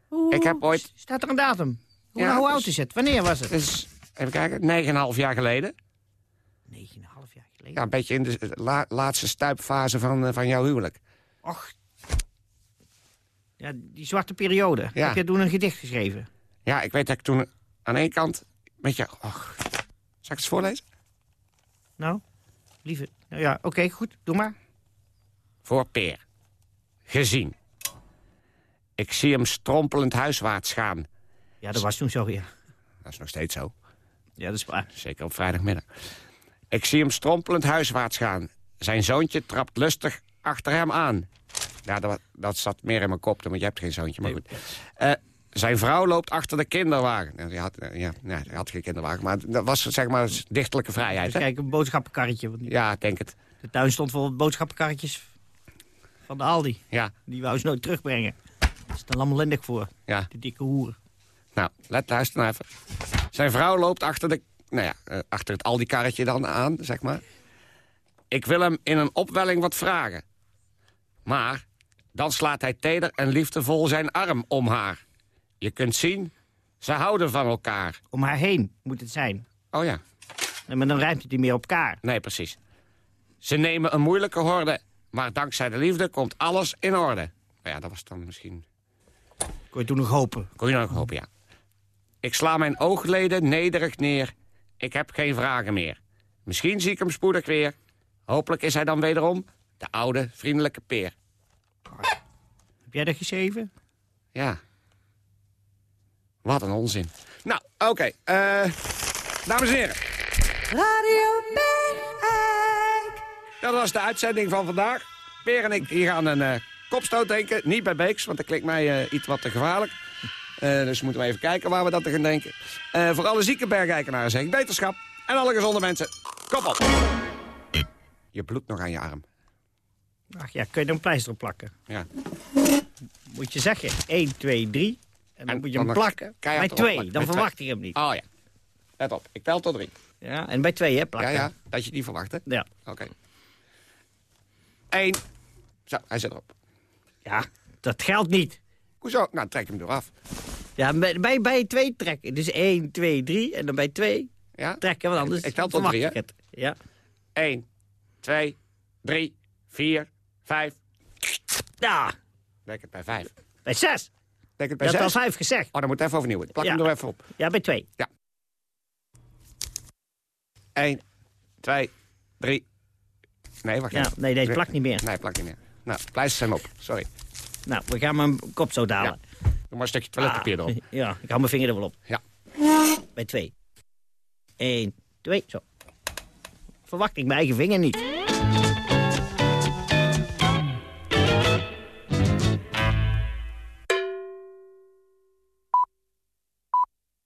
Hoe- Ik heb ooit... Staat er een datum? Hoe, Ja, hoe oud is het? Wanneer was het? Dus, even kijken, 9,5 jaar geleden. 9,5 jaar geleden. Ja, een beetje in de la- laatste stuipfase van, eh, van jouw huwelijk. Och. Ja, die zwarte periode. Ja. Heb je toen een gedicht geschreven? Ja, ik weet dat ik toen aan één kant... Weet je, och, zal ik het eens voorlezen? Nou, lieve. Nou ja, oké, goed. Doe maar. Voor Peer. Gezien. Ik zie hem strompelend huiswaarts gaan. Ja, dat was toen zo, ja. Dat is nog steeds zo. Ja, dat is waar. Zeker op vrijdagmiddag. Ik zie hem strompelend huiswaarts gaan. Zijn zoontje trapt lustig achter hem aan. Ja, dat, dat zat meer in mijn kop, want je hebt geen zoontje, maar goed. Eh, zijn vrouw loopt achter de kinderwagen. Die had, eh, ja, nee, die had geen kinderwagen, maar dat was zeg maar dichtelijke vrijheid. Dus Hè? kijk, een boodschappenkarretje. Want Ja, ik denk het. De tuin stond vol boodschappenkarretjes van de Aldi. Ja, Die wou ze nooit terugbrengen. Dat is dan lammelendig voor, ja. die dikke hoeren. Nou, let luister nou even. Zijn vrouw loopt achter, de, nou ja, eh, achter het Aldi-karretje dan aan, zeg maar. Ik wil hem in een opwelling wat vragen. Maar dan slaat hij teder en liefdevol zijn arm om haar. Je kunt zien, ze houden van elkaar. Om haar heen moet het zijn. Oh ja, Nee, Maar dan ruimt het niet meer op elkaar. nee, precies. Ze nemen een moeilijke horde, maar dankzij de liefde komt alles in orde. Nou ja, dat was dan misschien... Kon je toen nog hopen? Kon je nog hopen, ja. Ik sla mijn oogleden nederig neer. Ik heb geen vragen meer. Misschien zie ik hem spoedig weer. Hopelijk is hij dan wederom de oude, vriendelijke peer. Heb jij dat geschreven? Ja. Wat een onzin. Nou, oké. eh, dames en heren. Radio Bergijk. Dat was de uitzending van vandaag. Peer en ik hier gaan een eh, kopstoot drinken. Niet bij Beeks, want dat klinkt mij eh, iets wat te gevaarlijk. Eh, dus moeten we even kijken waar we dat te gaan denken. Eh, voor alle zieke bergijkenaren zeg ik beterschap. En alle gezonde mensen, kop op. Je bloedt nog aan je arm. Ach ja, kun je er een pleister op plakken? Ja. Moet je zeggen, 1, 2, 3. En dan En moet je hem plakken. Bij erop 2, plakken. dan Bij verwacht twee. ik hem niet. Oh ja. Let op, ik tel tot drie. Ja, en bij 2, hè, Ja, plakken. ja, dat je die verwacht, hè? Ja. Oké. Eén. Zo, hij zit erop. Ja, dat geldt niet. Hoezo? Nou, trek hem eraf. Ja, bij, bij, 2 trekken. Dus 1, 2, 3. En dan bij 2 Ja? trekken, want anders Ik tel tot drie, ik hè? het. Ja. 1, 2, 3, 4, 5. Ja, het bij 5. bij 6. Je bij 6. al 5 gezegd. Oh, dan moet ik even overnieuw. Plak Ja. hem er even op. Ja, bij 2. 1, 2, 3. Nee, wacht Ja, even. nee, deze plakt niet meer. Nee, plakt niet meer. Nou, pleisters zijn op. Sorry. Nou, we gaan mijn kop zo dalen. Doe maar een stukje toiletpapier Ah, erop. Ja, ik hou mijn vinger er wel op. Ja. Bij 2. 1, 2, zo. Verwacht ik mijn eigen vinger niet.